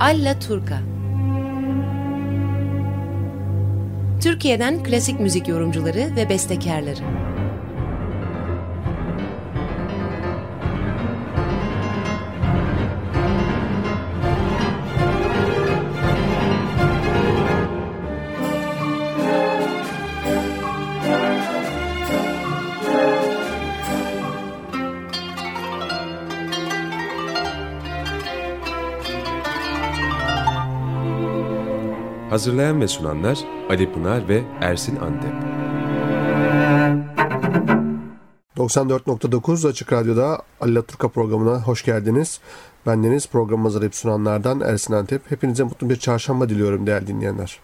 Alla Turca Türkiye'den klasik müzik yorumcuları ve bestekarları. Hazırlayan ve sunanlar Ali Pınar ve Ersin Antep. 94.9 Açık Radyo'da Allah Turka programına hoş geldiniz. Ben Deniz programı hazırlayıp sunanlardan Ersin Antep. Hepinize mutlu bir çarşamba diliyorum değerli dinleyenler.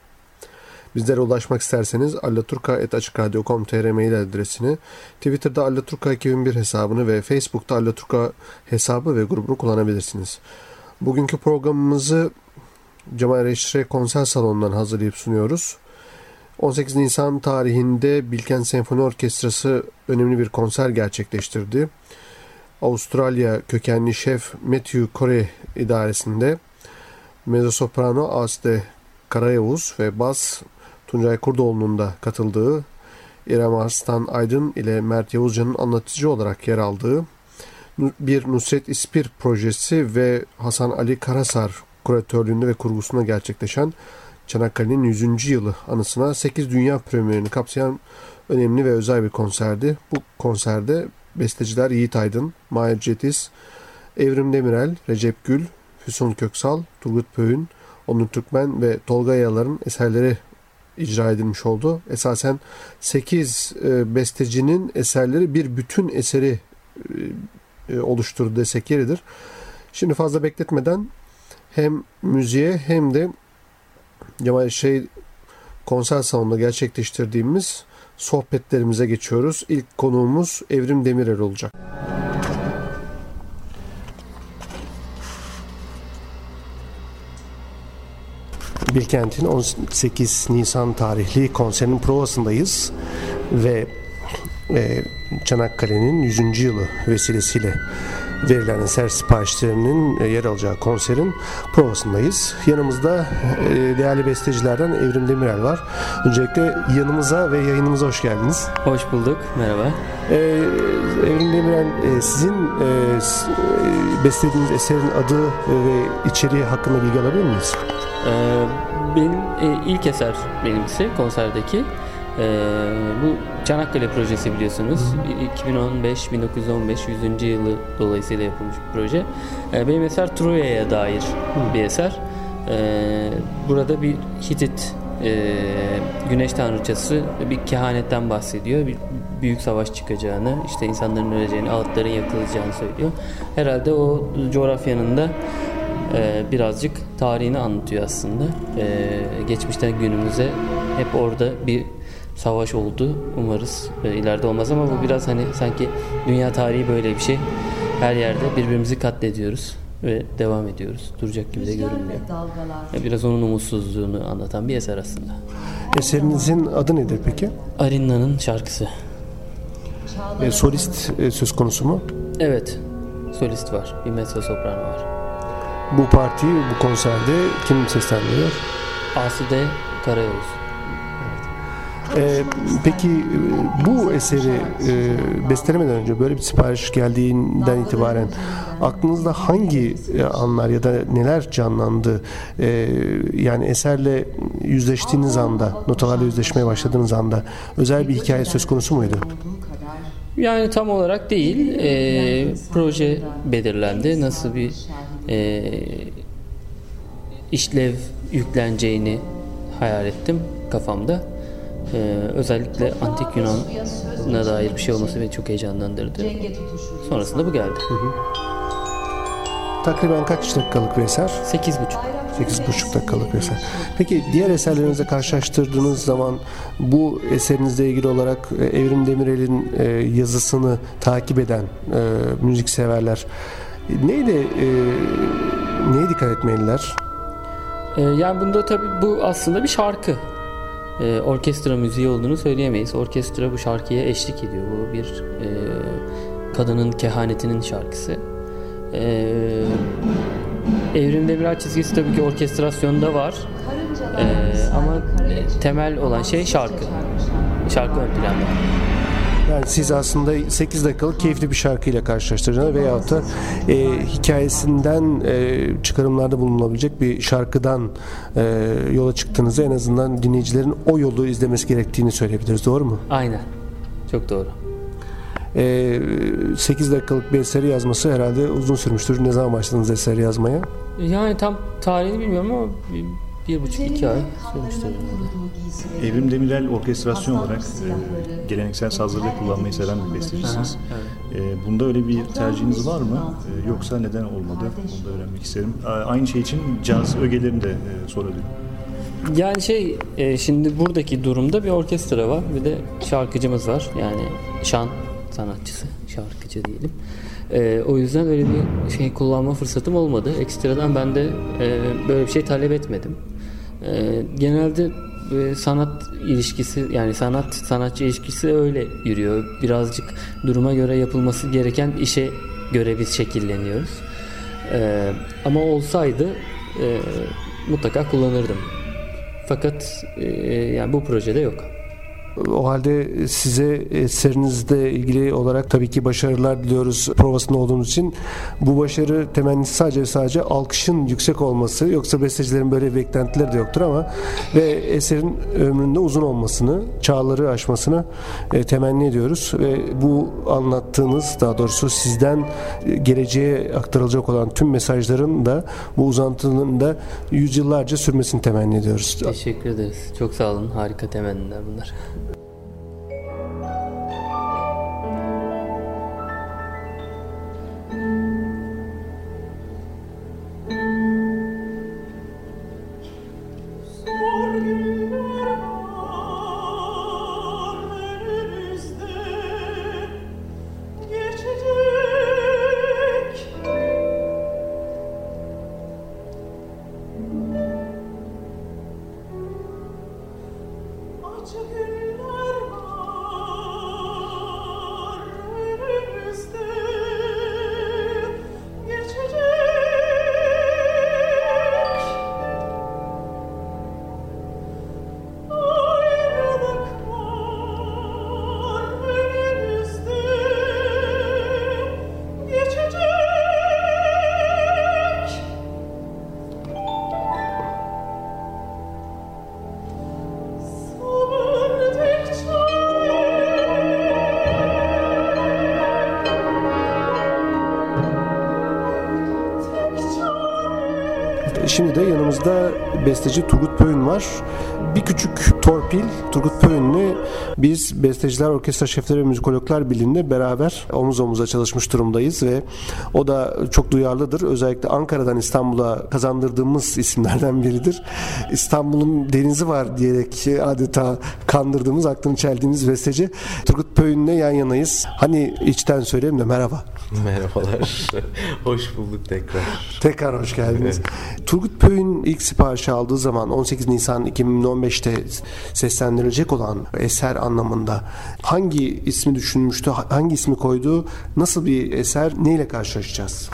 Bizlere ulaşmak isterseniz allaturka.açıkradyo.com.tr mail adresini, Twitter'da Allaturka 2001 hesabını ve Facebook'ta Allaturka hesabı ve grubunu kullanabilirsiniz. Bugünkü programımızı Cemal Reşre konser salonundan hazırlayıp sunuyoruz. 18 Nisan tarihinde Bilkent Senfoni Orkestrası önemli bir konser gerçekleştirdi. Avustralya kökenli şef Matthew Corey idaresinde mezzosoprano Asde Karayavuz ve bas Tuncay Kurdoğlu'nun da katıldığı İrem Arslan Aydın ile Mert Yavuzcan'ın anlatıcı olarak yer aldığı bir Nusret İspir projesi ve Hasan Ali Karasar kuratörlüğünde ve kurgusunda gerçekleşen Çanakkale'nin 100. yılı anısına 8 dünya premierini kapsayan önemli ve özel bir konserdi. Bu konserde besteciler Yiğit Aydın, Mahir Cetiz, Evrim Demirel, Recep Gül, Füsun Köksal, Turgut Pöğün, Onur Türkmen ve Tolga Yalar'ın eserleri icra edilmiş oldu. Esasen 8 e, bestecinin eserleri bir bütün eseri e, oluşturdu desek yeridir. Şimdi fazla bekletmeden hem müziğe hem de Cemal şey konser salonunda gerçekleştirdiğimiz sohbetlerimize geçiyoruz. İlk konuğumuz Evrim Demirel olacak. Bilkent'in 18 Nisan tarihli konserinin provasındayız ve e, Çanakkale'nin 100. yılı vesilesiyle verilen eser siparişlerinin e, yer alacağı konserin provasındayız. Yanımızda e, değerli bestecilerden Evrim Demirel var. Öncelikle yanımıza ve yayınımıza hoş geldiniz. Hoş bulduk. Merhaba. Ee, Evrim Demirel sizin e, beslediğiniz eserin adı ve içeriği hakkında bilgi alabilir miyiz? Ee, benim ilk eser benimkisi konserdeki. Ee, bu Çanakkale projesi biliyorsunuz. 2015-1915 100. yılı dolayısıyla yapılmış bir proje. Ee, benim eser Troya'ya dair bir eser. Ee, burada bir Hitit e, güneş tanrıçası bir kehanetten bahsediyor. Bir büyük savaş çıkacağını, işte insanların öleceğini, ağıtların yakılacağını söylüyor. Herhalde o coğrafyanın da e, birazcık tarihini anlatıyor aslında. E, geçmişten günümüze hep orada bir savaş oldu. Umarız e, ileride olmaz ama bu biraz hani sanki dünya tarihi böyle bir şey. Her yerde birbirimizi katlediyoruz ve devam ediyoruz. Duracak gibi de görünmüyor. E, biraz onun umutsuzluğunu anlatan bir eser aslında. Eserinizin adı nedir peki? Arinna'nın şarkısı. E, solist e, söz konusu mu? Evet. Solist var. Bir mezzo soprano var. Bu partiyi bu konserde kim seslendiriyor? Aside Karayavuz. Ee, peki e, bu eseri e, bestelemeden önce böyle bir sipariş geldiğinden itibaren aklınızda hangi e, anlar ya da neler canlandı? E, yani eserle yüzleştiğiniz anda, notalarla yüzleşmeye başladığınız anda özel bir hikaye söz konusu muydu? Yani tam olarak değil. E, proje belirlendi. Nasıl bir e, işlev yükleneceğini hayal ettim kafamda. Ee, özellikle antik Yunan'a dair bir şey olması beni çok heyecanlandırdı. Sonrasında bu geldi. Hı hı. Takriben kaç dakikalık bir eser? Sekiz buçuk. Sekiz buçuk dakikalık bir eser. Peki diğer eserlerinizle karşılaştırdığınız zaman bu eserinizle ilgili olarak e, Evrim Demirel'in e, yazısını takip eden e, müzik severler neyle e, neye dikkat etmeliler? yani bunda tabii bu aslında bir şarkı e, orkestra müziği olduğunu söyleyemeyiz. Orkestra bu şarkıya eşlik ediyor. Bu bir e, kadının kehanetinin şarkısı. E, Evrim Demirel çizgisi tabii ki orkestrasyonda var. Ee, ama temel olan şey şarkı. Şarkı ön planda. Yani siz aslında 8 dakikalık keyifli bir şarkıyla karşılaştıracaksınız veyahut da e, hikayesinden e, çıkarımlarda bulunabilecek bir şarkıdan e, yola çıktığınızda en azından dinleyicilerin o yolu izlemesi gerektiğini söyleyebiliriz. Doğru mu? Aynen. Çok doğru. E, 8 dakikalık bir eseri yazması herhalde uzun sürmüştür. Ne zaman başladınız eseri yazmaya? Yani tam tarihini bilmiyorum ama bir, buçuk iki ay sürmüştür. herhalde. Evrim Demirel orkestrasyon olarak e, geleneksel sazları kullanmayı seven bir bestecisiniz. E, bunda öyle bir tercihiniz var mı? E, yoksa neden olmadı? Bunu da öğrenmek isterim. A- aynı şey için caz ögelerini de e, sorabilirim. Yani şey e, şimdi buradaki durumda bir orkestra var bir de şarkıcımız var. Yani şan sanatçısı, şarkıcı diyelim. E, o yüzden öyle bir şey kullanma fırsatım olmadı. Ekstradan ben de e, böyle bir şey talep etmedim. E, genelde e, sanat ilişkisi yani sanat sanatçı ilişkisi öyle yürüyor. Birazcık duruma göre yapılması gereken işe göre biz şekilleniyoruz. E, ama olsaydı e, mutlaka kullanırdım. Fakat e, yani bu projede yok. O halde size eserinizle ilgili olarak tabii ki başarılar diliyoruz provasında olduğunuz için. Bu başarı temennisi sadece sadece alkışın yüksek olması yoksa bestecilerin böyle beklentileri de yoktur ama ve eserin ömründe uzun olmasını, çağları aşmasını e, temenni ediyoruz ve bu anlattığınız daha doğrusu sizden e, geleceğe aktarılacak olan tüm mesajların da bu uzantının da yüzyıllarca sürmesini temenni ediyoruz. Teşekkür ederiz. Çok sağ olun. Harika temenniler bunlar. Yanımızda besteci Turgut Pöğün var. Bir küçük torpil Turgut Pöğün'le biz Besteciler Orkestra Şefleri ve Müzikologlar Birliği'nde beraber omuz omuza çalışmış durumdayız ve o da çok duyarlıdır. Özellikle Ankara'dan İstanbul'a kazandırdığımız isimlerden biridir. İstanbul'un denizi var diyerek adeta kandırdığımız, aklını çeldiğimiz besteci. Turgut Pöğün'le yan yanayız. Hani içten söyleyeyim de merhaba. Merhabalar. Hoş bulduk tekrar. Tekrar hoş geldiniz. Turgut Pöğün ilk siparişi aldığı zaman 18 Nisan 2015'te seslendirilecek olan eser anlamında hangi ismi düşünmüştü, hangi ismi koydu, nasıl bir eser, neyle karşılaşacağız?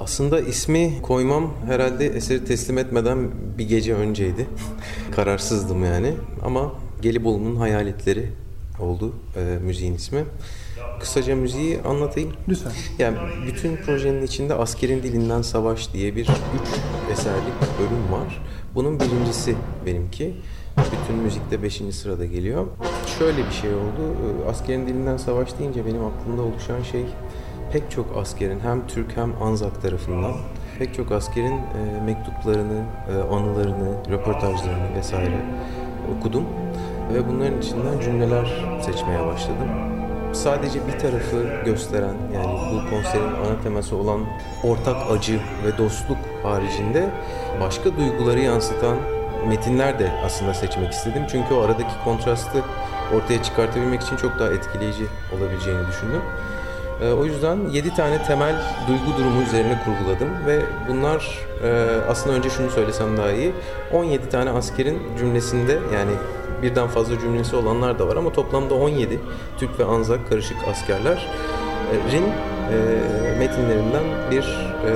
Aslında ismi koymam herhalde eseri teslim etmeden bir gece önceydi. Kararsızdım yani. Ama Gelibolu'nun hayaletleri oldu e, müziğin ismi. Kısaca müziği anlatayım. Lütfen. Yani bütün projenin içinde Askerin Dilinden Savaş diye bir üç eserlik bölüm var. Bunun birincisi benimki. Bütün müzikte beşinci sırada geliyor. Şöyle bir şey oldu. Ee, Askerin Dilinden Savaş deyince benim aklımda oluşan şey pek çok askerin hem Türk hem Anzak tarafından pek çok askerin e, mektuplarını, e, anılarını, röportajlarını vesaire okudum. Ve bunların içinden cümleler seçmeye başladım sadece bir tarafı gösteren yani bu konserin ana teması olan ortak acı ve dostluk haricinde başka duyguları yansıtan metinler de aslında seçmek istedim. Çünkü o aradaki kontrastı ortaya çıkartabilmek için çok daha etkileyici olabileceğini düşündüm. Ee, O yüzden 7 tane temel duygu durumu üzerine kurguladım ve bunlar e, aslında önce şunu söylesem daha iyi. 17 tane askerin cümlesinde yani birden fazla cümlesi olanlar da var ama toplamda 17 Türk ve Anzak karışık askerlerin e, metinlerinden bir e,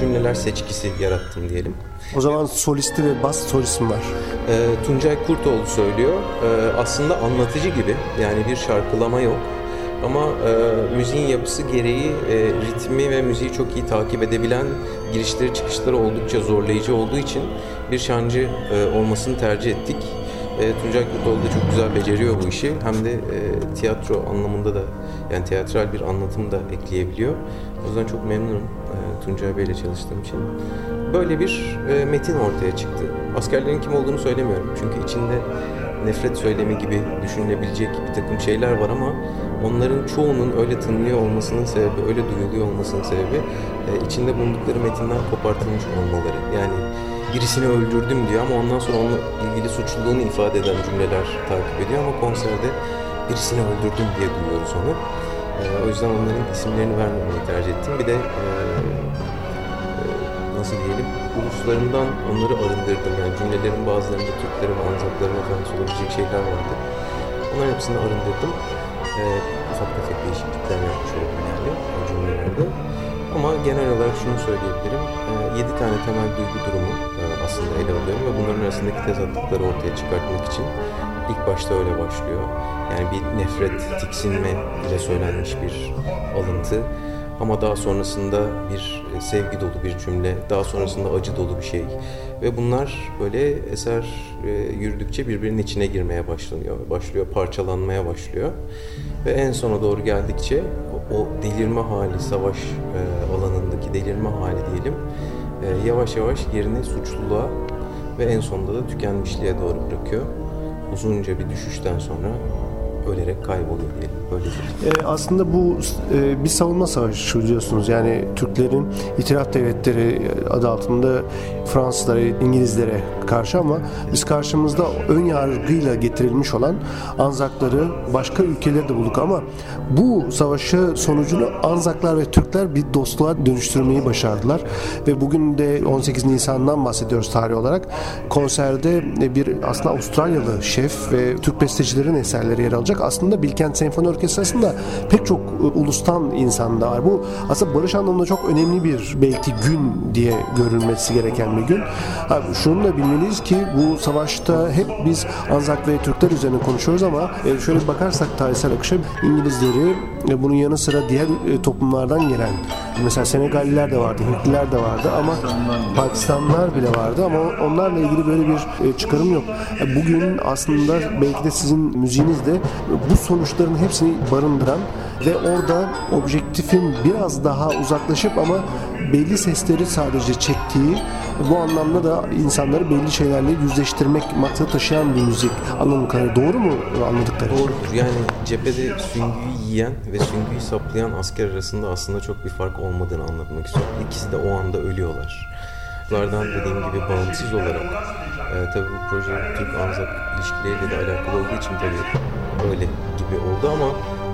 cümleler seçkisi yarattım diyelim. O zaman solisti ve bas solisti var. E, Tuncay Kurtoğlu söylüyor. E, aslında anlatıcı gibi yani bir şarkılama yok. Ama e, müziğin yapısı gereği e, ritmi ve müziği çok iyi takip edebilen girişleri çıkışları oldukça zorlayıcı olduğu için bir şancı e, olmasını tercih ettik. E, Tuncay Kurtoğlu da çok güzel beceriyor bu işi. Hem de e, tiyatro anlamında da yani tiyatral bir anlatım da ekleyebiliyor. O yüzden çok memnunum e, Tuncay Bey'le çalıştığım için. Böyle bir e, metin ortaya çıktı. Askerlerin kim olduğunu söylemiyorum. Çünkü içinde nefret söylemi gibi düşünülebilecek bir takım şeyler var ama onların çoğunun öyle tınlıyor olmasının sebebi, öyle duyuluyor olmasının sebebi e, içinde bulundukları metinden kopartılmış olmaları. Yani birisini öldürdüm diyor ama ondan sonra onunla ilgili suçluluğunu ifade eden cümleler takip ediyor ama konserde birisini öldürdüm diye duyuyoruz onu. E, o yüzden onların isimlerini vermemeyi tercih ettim. Bir de e, e, nasıl diyelim uluslarından onları arındırdım. Yani cümlelerin bazılarında Türklerin, Anzakların efendisi olabilecek şeyler vardı. Onların hepsini arındırdım. E, ufak tefek değişiklikler yapmış oldum yani o cümlelerde. Ama genel olarak şunu söyleyebilirim. 7 tane temel duygu durumu e, aslında ele alıyorum ve bunların arasındaki tezatlıkları ortaya çıkartmak için ilk başta öyle başlıyor. Yani bir nefret, tiksinme ile söylenmiş bir alıntı. Ama daha sonrasında bir e, sevgi dolu bir cümle, daha sonrasında acı dolu bir şey. Ve bunlar böyle eser e, yürüdükçe birbirinin içine girmeye başlanıyor. Başlıyor, parçalanmaya başlıyor. Ve en sona doğru geldikçe o, delirme hali, savaş e, alanındaki delirme hali diyelim, e, yavaş yavaş yerini suçluluğa ve en sonunda da tükenmişliğe doğru bırakıyor. Uzunca bir düşüşten sonra ölerek kayboluyor diyelim. Böyle bir E, aslında bu e, bir savunma savaşı biliyorsunuz. Yani Türklerin itiraf devletleri adı altında Fransızlara, İngilizlere karşı ama biz karşımızda ön yargıyla getirilmiş olan Anzakları başka ülkeleri de bulduk ama bu savaşı sonucunu Anzaklar ve Türkler bir dostluğa dönüştürmeyi başardılar ve bugün de 18 Nisan'dan bahsediyoruz tarih olarak. Konserde bir aslında Avustralyalı şef ve Türk bestecilerin eserleri yer alacak. Aslında Bilkent Senfoni Orkestrası'nda pek çok e, ulustan insan da var. Bu aslında barış anlamında çok önemli bir belki gün diye görülmesi gereken bir gün. Ha, şunu da bilmeliyiz ki bu savaşta hep biz Anzak ve Türkler üzerine konuşuyoruz ama e, şöyle bakarsak tarihsel akışa İngilizleri e, bunun yanı sıra diğer toplumlardan gelen mesela Senegalliler de vardı, Hintliler de vardı ama Pakistanlılar bile vardı ama onlarla ilgili böyle bir çıkarım yok. Bugün aslında belki de sizin müziğiniz de bu sonuçların hepsini barındıran ve orada objektifin biraz daha uzaklaşıp ama belli sesleri sadece çektiği bu anlamda da insanları belli şeylerle yüzleştirmek maksadı taşıyan bir müzik anladığım kadarıyla. Doğru mu anladıkları? Doğrudur. Yani cephede süngüyü yiyen ve süngüyü saplayan asker arasında aslında çok bir fark olmadığını anlatmak istiyorum. İkisi de o anda ölüyorlar. Bunlardan dediğim gibi bağımsız olarak e, tabii bu proje Türk Anzak ilişkileriyle de alakalı olduğu için tabii öyle gibi oldu ama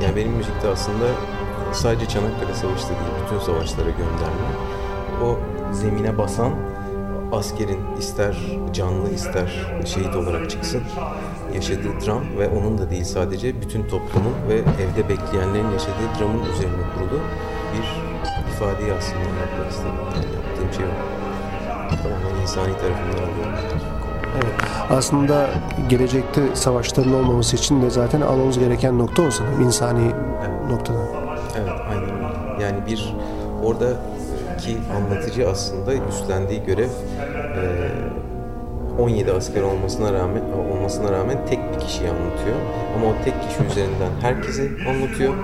yani benim müzikte aslında sadece Çanakkale Savaşı değil bütün savaşlara gönderme. O zemine basan askerin ister canlı ister şehit olarak çıksın yaşadığı dram ve onun da değil sadece bütün toplumun ve evde bekleyenlerin yaşadığı dramın üzerine kurulu bir ifadeyi aslında yapmak yaptığım şey o. Tamamen insani tarafından alıyorum. Evet. Aslında gelecekte savaşların olmaması için de zaten almamız gereken nokta o sanırım. insani noktada. Evet aynen öyle. Yani bir oradaki anlatıcı aslında üstlendiği görev e, 17 asker olmasına rağmen olmasına rağmen tek bir kişiyi anlatıyor. Ama o tek kişi üzerinden herkese anlatıyor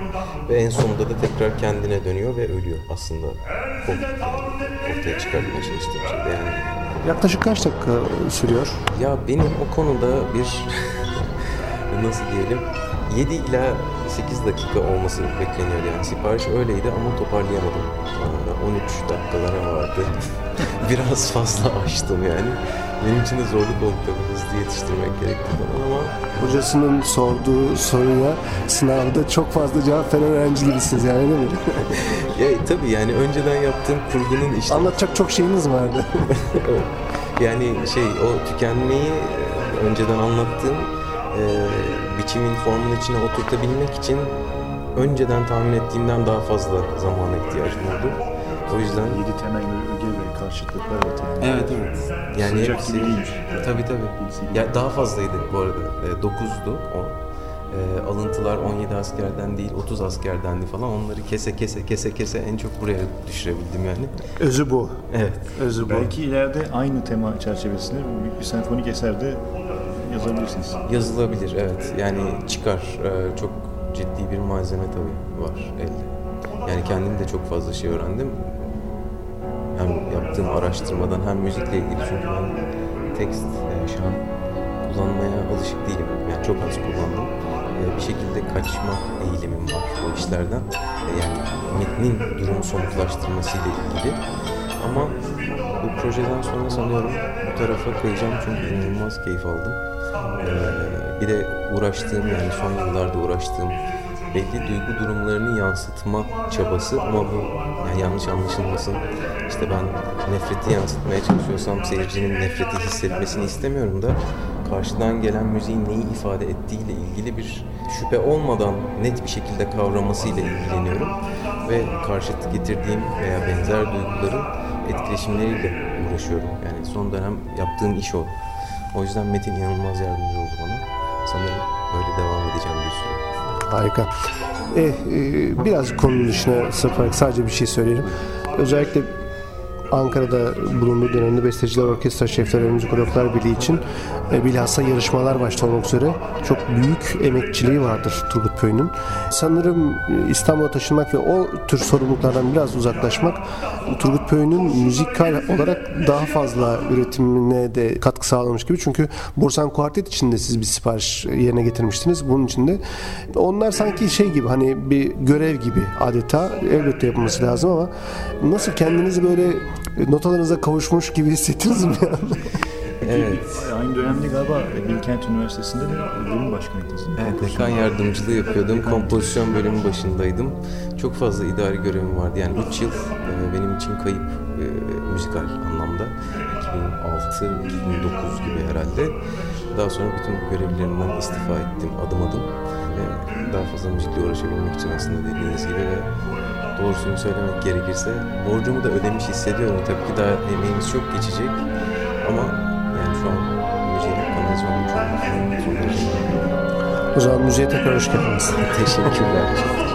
ve en sonunda da tekrar kendine dönüyor ve ölüyor aslında. O yani ortaya çıkartmaya çalıştığım şey yani. Yaklaşık kaç dakika sürüyor? Ya benim o konuda bir nasıl diyelim 7 ila 8 dakika olması bekleniyor yani sipariş öyleydi ama toparlayamadım. Aa, 13 dakikalara vardı. Biraz fazla açtım yani. Benim için de zorluk oldu tabii hızlı yetiştirmek gerekti falan Hocasının sorduğu soruya sınavda çok fazla cevap veren öğrenci gibisiniz yani değil mi? ya, tabii yani önceden yaptığım kurgunun işte Anlatacak çok şeyiniz vardı. Yani şey o tükenmeyi e, önceden anlattığım e, biçimin formun içine oturtabilmek için önceden tahmin ettiğimden daha fazla zamana ihtiyacım oldu. O yüzden Yedi temel öge ve karşıtlıklar evet. Yani. Evet evet. Yani Sıcak hepsi gibi değilmiş. tabii tabii. Ya daha fazlaydı bu arada. E, 9'du o. E, alıntılar 17 askerden değil 30 askerdendi falan. Onları kese kese kese kese en çok buraya düşürebildim yani. Özü bu. Evet. Özü bu. Belki ileride aynı tema çerçevesinde büyük bir senfonik eserde yazabilirsiniz. Yazılabilir evet. Yani çıkar. E, çok ciddi bir malzeme tabii var elde. Yani kendim de çok fazla şey öğrendim. Hem yaptığım araştırmadan hem müzikle ilgili çünkü ben tekst e, şu an kullanmaya alışık değilim. Yani çok az kullandım. E, bir şekilde kaçma eğilimim var o işlerden. E, yani metnin durumu somutlaştırmasıyla ilgili. Ama bu projeden sonra sanıyorum bu tarafa kayacağım çünkü inanılmaz keyif aldım. E, bir de uğraştığım yani son yıllarda uğraştığım belli duygu durumlarını yansıtma çabası ama bu yanlış anlaşılmasın. İşte ben nefreti yansıtmaya çalışıyorsam seyircinin nefreti hissetmesini istemiyorum da karşıdan gelen müziğin neyi ifade ettiğiyle ilgili bir şüphe olmadan net bir şekilde kavramasıyla ilgileniyorum ve karşıt getirdiğim veya benzer duyguların etkileşimleriyle uğraşıyorum. Yani son dönem yaptığım iş o. O yüzden Metin inanılmaz yardımcı oldu bana. Sanırım böyle devam edeceğim bir süre. Harika. Eh, e, biraz konunun dışına sıparak sadece bir şey söyleyelim. Özellikle Ankara'da bulunduğu dönemde Besteciler Orkestra Şefleri Müzikologlar Birliği için e, bilhassa yarışmalar başta olmak üzere çok büyük emekçiliği vardır Turgut Pöy'ün. Sanırım e, İstanbul'a taşınmak ve o tür sorumluluklardan biraz uzaklaşmak Turgut Pöy'ün müzikal olarak daha fazla üretimine de katkı sağlamış gibi. Çünkü Borsan Kuartet için de siz bir sipariş yerine getirmiştiniz. Bunun için de onlar sanki şey gibi hani bir görev gibi adeta elbette yapılması lazım ama nasıl kendinizi böyle notalarınıza kavuşmuş gibi hissettiniz mi? yani? Evet. Aynı dönemde galiba Bilkent Üniversitesi'nde de bölüm başkanıydınız. Evet, dekan yardımcılığı yapıyordum. Kompozisyon bölümü başındaydım. Çok fazla idari görevim vardı. Yani 3 yıl e, benim için kayıp e, müzikal anlamda. 2006-2009 gibi herhalde. Daha sonra bütün bu görevlerimden istifa ettim adım adım. Ve daha fazla müzikle uğraşabilmek için aslında dediğiniz gibi ve doğrusunu söylemek gerekirse borcumu da ödemiş hissediyorum. Tabii ki daha emeğimiz çok geçecek. Ama yani şu an müziğin kanalize olmuş olmak son derece o zaman müziğe tekrar hoş geldiniz. Teşekkürler.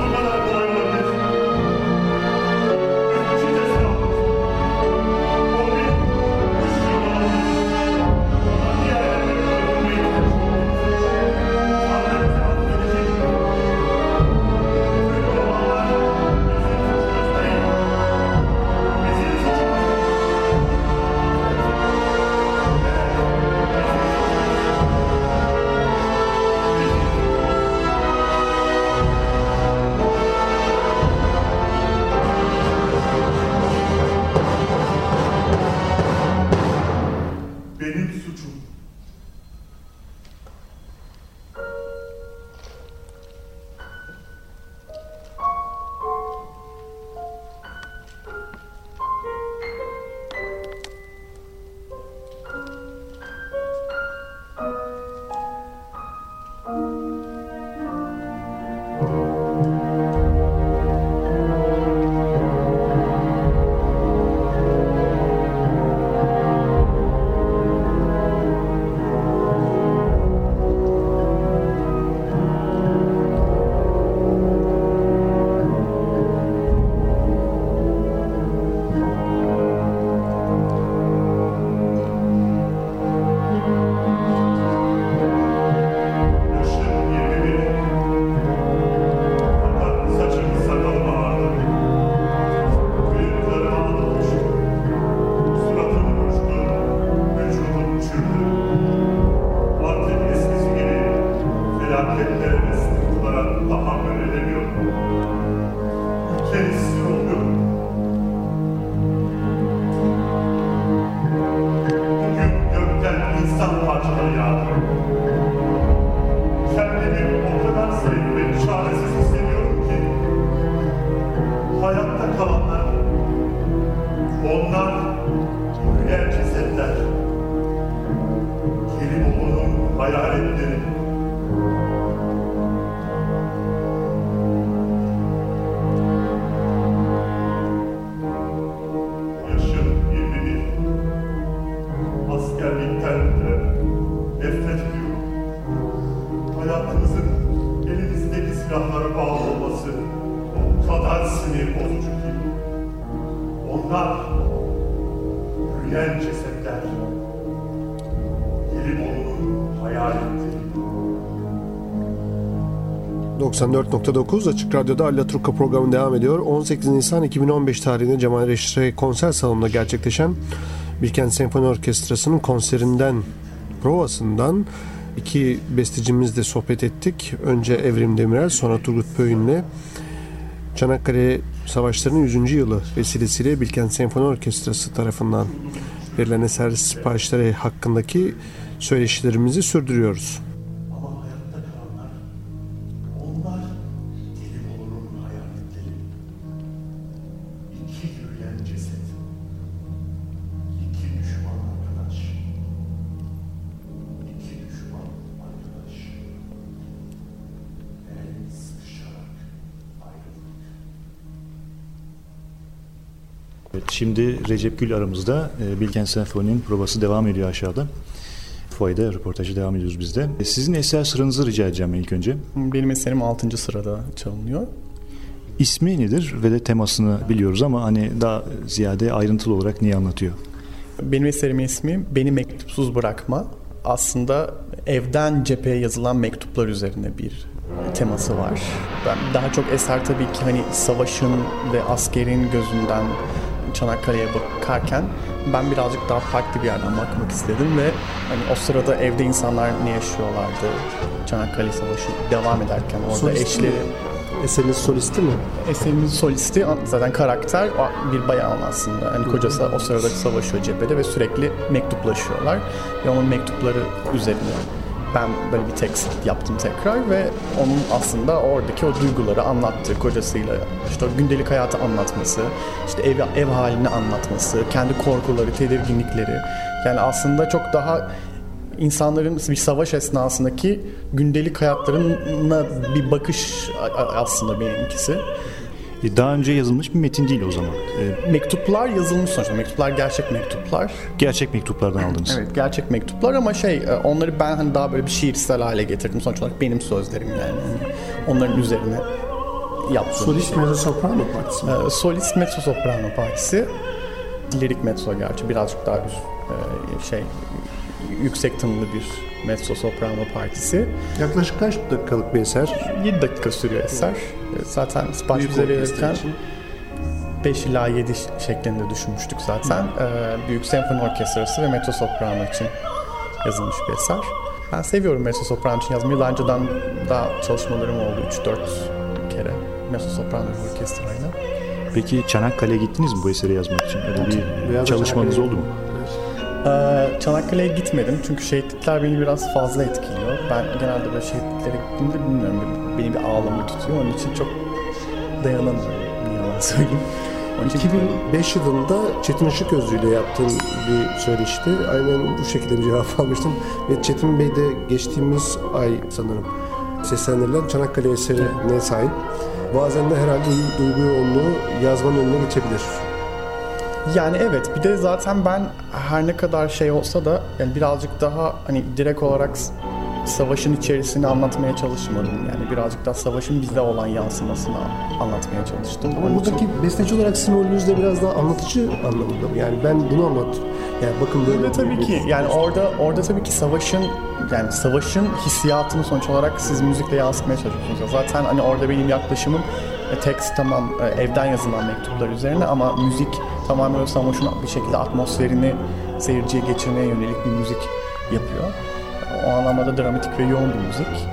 Benim suçum. elinizdeki silahlara bağlı olması o kadar sinir bozucu ki. Onlar büyüyen cesetler. Gelibolu'nun hayaleti. 94.9 Açık Radyo'da Alla Turka programı devam ediyor. 18 Nisan 2015 tarihinde Cemal Reşit konser salonunda gerçekleşen Bilkent Senfoni Orkestrası'nın konserinden provasından iki bestecimizle sohbet ettik. Önce Evrim Demirel, sonra Turgut Pöyün'le Çanakkale Savaşları'nın 100. yılı vesilesiyle Bilkent Senfoni Orkestrası tarafından verilen eser siparişleri hakkındaki söyleşilerimizi sürdürüyoruz. Şimdi Recep Gül aramızda. E, Bilkent Senfoni'nin provası devam ediyor aşağıda. Fuayda röportajı devam ediyoruz biz de. E, Sizin eser sıranızı rica edeceğim ilk önce. Benim eserim 6. sırada çalınıyor. İsmi nedir ve de temasını biliyoruz ama hani daha ziyade ayrıntılı olarak niye anlatıyor? Benim eserimin ismi Beni Mektupsuz Bırakma. Aslında evden cepheye yazılan mektuplar üzerine bir teması var. Ben daha çok eser tabii ki hani savaşın ve askerin gözünden Çanakkale'ye bakarken ben birazcık daha farklı bir yerden bakmak istedim ve hani o sırada evde insanlar ne yaşıyorlardı Çanakkale Savaşı devam ederken orada Solisti eşleri mi? Eseriniz solisti mi? Eserimizin solisti zaten karakter bir bayan aslında. Yani kocası o sırada savaşıyor cephede ve sürekli mektuplaşıyorlar. Ve onun mektupları üzerine ben böyle bir tekst yaptım tekrar ve onun aslında oradaki o duyguları anlattığı kocasıyla işte o gündelik hayatı anlatması, işte ev, ev halini anlatması, kendi korkuları, tedirginlikleri. Yani aslında çok daha insanların bir savaş esnasındaki gündelik hayatlarına bir bakış aslında benimkisi. E, Daha önce yazılmış bir metin değil o zaman. E, Mektuplar yazılmış sonuçta. Mektuplar gerçek mektuplar. Gerçek mektuplardan aldınız. Evet gerçek mektuplar ama şey e, onları ben hani daha böyle bir şiirsel hale getirdim. Sonuç olarak benim sözlerim yani. Hani Onların üzerine yaptım. Solist mezzo soprano partisi mi? Ee, solist mezzo soprano partisi. Lirik mezzo gerçi birazcık daha üst, e, şey yüksek tınılı bir mezzo soprano partisi. Yaklaşık kaç dakikalık bir eser? 7 dakika sürüyor eser. Zaten sipariş orkestra verirken için. 5 ila 7 şeklinde düşünmüştük zaten. Ee, Büyük Senfoni Orkestrası ve mezzo soprano için yazılmış bir eser. Ben seviyorum mezzo soprano için yazmayı. Daha önceden daha çalışmalarım oldu 3-4 kere mezzo soprano ve orkestrayla. Peki Çanakkale'ye gittiniz mi bu eseri yazmak için? Öyle bir çalışmanız oldu mu? Ee, Çanakkale'ye gitmedim çünkü şehitlikler beni biraz fazla etkiliyor. Ben genelde böyle şehitliklere gittiğimde bilmiyorum beni bir ağlama tutuyor. Onun için çok dayanamıyorum. Ne yalan söyleyeyim. Onun için 2005 yılında Çetin Işıközlü ile yaptığım bir söyleşti. Aynen bu şekilde bir cevap almıştım. Ve Çetin Bey de geçtiğimiz ay sanırım seslendirilen Çanakkale eserine sahip. Bazen de herhalde duy- duygu yoğunluğu yazmanın önüne geçebilir. Yani evet bir de zaten ben her ne kadar şey olsa da yani birazcık daha hani direkt olarak savaşın içerisini anlatmaya çalışmadım. Yani birazcık daha savaşın bize olan yansımasını anlatmaya çalıştım. Ama Onun için- buradaki besteci olarak sizin rolünüz de biraz daha anlatıcı anlamında mı? Yani ben bunu anlat. Yani bakın böyle Öyle tabii bir- ki. Yani orada orada tabii ki savaşın yani savaşın hissiyatını sonuç olarak siz müzikle yansıtmaya çalışıyorsunuz. Zaten hani orada benim yaklaşımım tekst tamam e, evden yazılan mektuplar üzerine ama müzik tamamen o savaşın bir şekilde atmosferini seyirciye geçirmeye yönelik bir müzik yapıyor. O anlamda da dramatik ve yoğun bir müzik.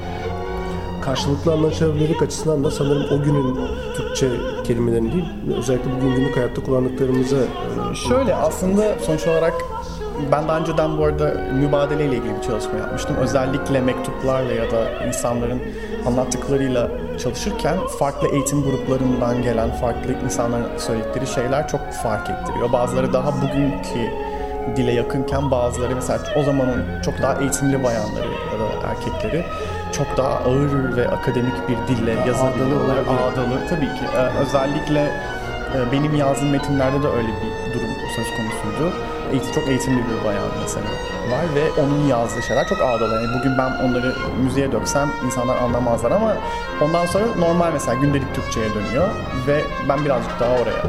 karşılıklı anlaşılabilirlik açısından da sanırım o günün Türkçe kelimelerini değil, özellikle bugün günlük hayatta kullandıklarımıza e, Şöyle aslında sonuç olarak ben daha önceden bu arada mübadele ile ilgili bir çalışma yapmıştım. Özellikle mektuplarla ya da insanların anlattıklarıyla çalışırken farklı eğitim gruplarından gelen farklı insanların söyledikleri şeyler çok fark ettiriyor. Bazıları daha bugünkü dile yakınken bazıları mesela o zamanın çok daha eğitimli bayanları ya da erkekleri çok daha ağır ve akademik bir dille yazabiliyorlar. Ağdalı tabii ki. Ee, özellikle e, benim yazdığım metinlerde de öyle bir durum söz konusuydu. Çok eğitimli bir bayan mesela var ve onun yazdığı şeyler çok ağdalı. Yani bugün ben onları müziğe döksem insanlar anlamazlar ama ondan sonra normal mesela gündelik Türkçe'ye dönüyor ve ben birazcık daha oraya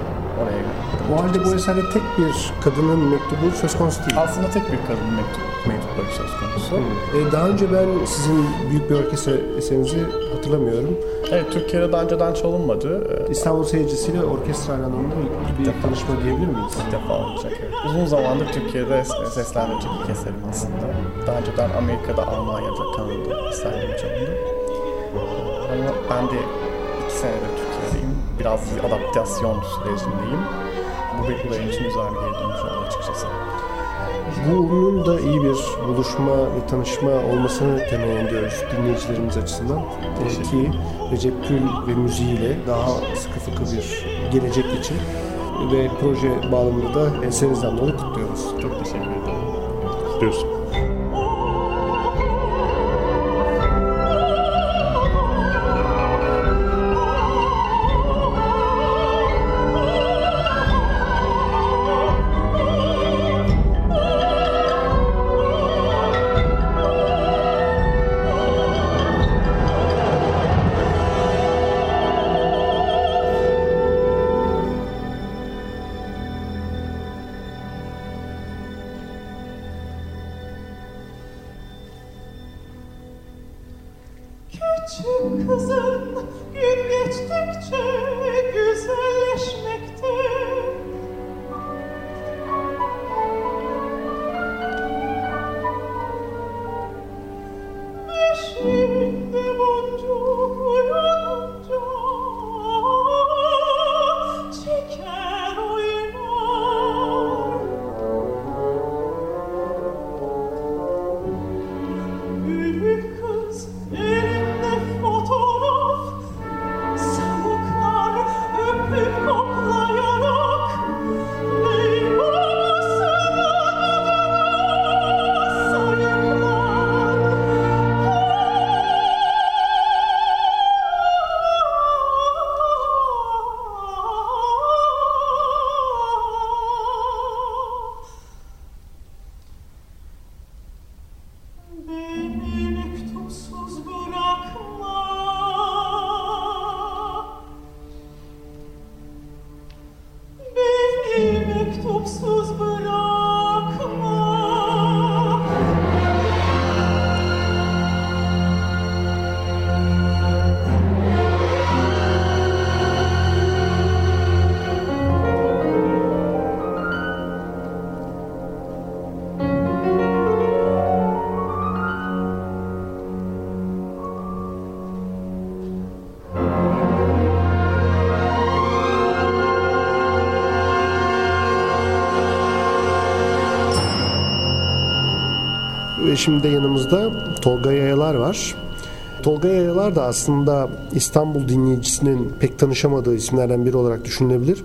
oraya O halde bu eserde tek bir kadının mektubu söz konusu değil. aslında tek bir kadın mektup, mektupları söz konusu. Ee, daha önce ben sizin büyük bir orkestra eserinizi hatırlamıyorum. Evet Türkiye'de daha önceden çalınmadı. Ee, İstanbul Seyircisi'yle orkestra alanında bir tanışma diyebilir miyiz? İlk defa olacak. evet. Uzun zamandır Türkiye'de ses- seslendirecek ilk eserim aslında. Daha önceden Amerika'da, Almanya'da, Kanada'da eserlerim çalındı. Ama ben de iki senedir Türkiye'deyim. Biraz bir adaptasyon sürecindeyim. Bu için güzel bir geri dönüş oldu açıkçası. Bunun da iyi bir buluşma ve tanışma olmasını temenni ediyoruz dinleyicilerimiz açısından. Ee, ki Recep Gül ve müziğiyle daha sıkı fıkı bir gelecek için ve proje bağlamında da eserinizden dolayı kutluyoruz. Çok teşekkür ederim. Kutluyoruz. Şimdi de yanımızda Tolga Yayalar var. Tolga Yayalar da aslında İstanbul dinleyicisinin pek tanışamadığı isimlerden biri olarak düşünülebilir.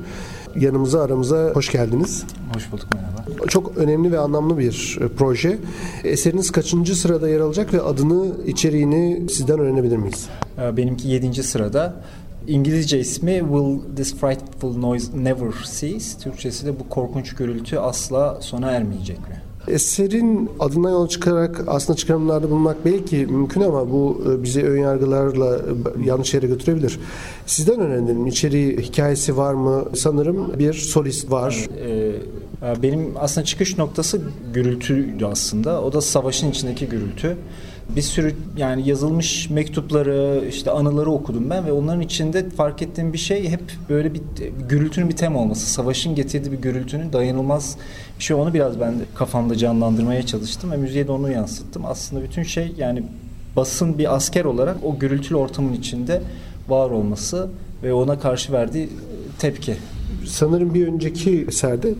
Yanımıza aramıza hoş geldiniz. Hoş bulduk merhaba. Çok önemli ve anlamlı bir e, proje. Eseriniz kaçıncı sırada yer alacak ve adını, içeriğini sizden öğrenebilir miyiz? Ee, Benimki 7. sırada. İngilizce ismi Will This Frightful Noise Never Cease? Türkçesi de bu korkunç gürültü asla sona ermeyecek mi? Eserin adından yola çıkarak aslında çıkarımlarda bulunmak belki mümkün ama bu e, bizi ön yargılarla e, yanlış yere götürebilir. Sizden öğrenelim. İçeriği, hikayesi var mı? Sanırım bir solist var. Ee, benim aslında çıkış noktası gürültüydü aslında. O da savaşın içindeki gürültü. Bir sürü yani yazılmış mektupları, işte anıları okudum ben ve onların içinde fark ettiğim bir şey hep böyle bir gürültünün bir tema olması. Savaşın getirdiği bir gürültünün dayanılmaz bir şey. Onu biraz ben kafamda canlandırmaya çalıştım ve müziğe de onu yansıttım. Aslında bütün şey yani basın bir asker olarak o gürültülü ortamın içinde var olması ve ona karşı verdiği tepki. Sanırım bir önceki eserde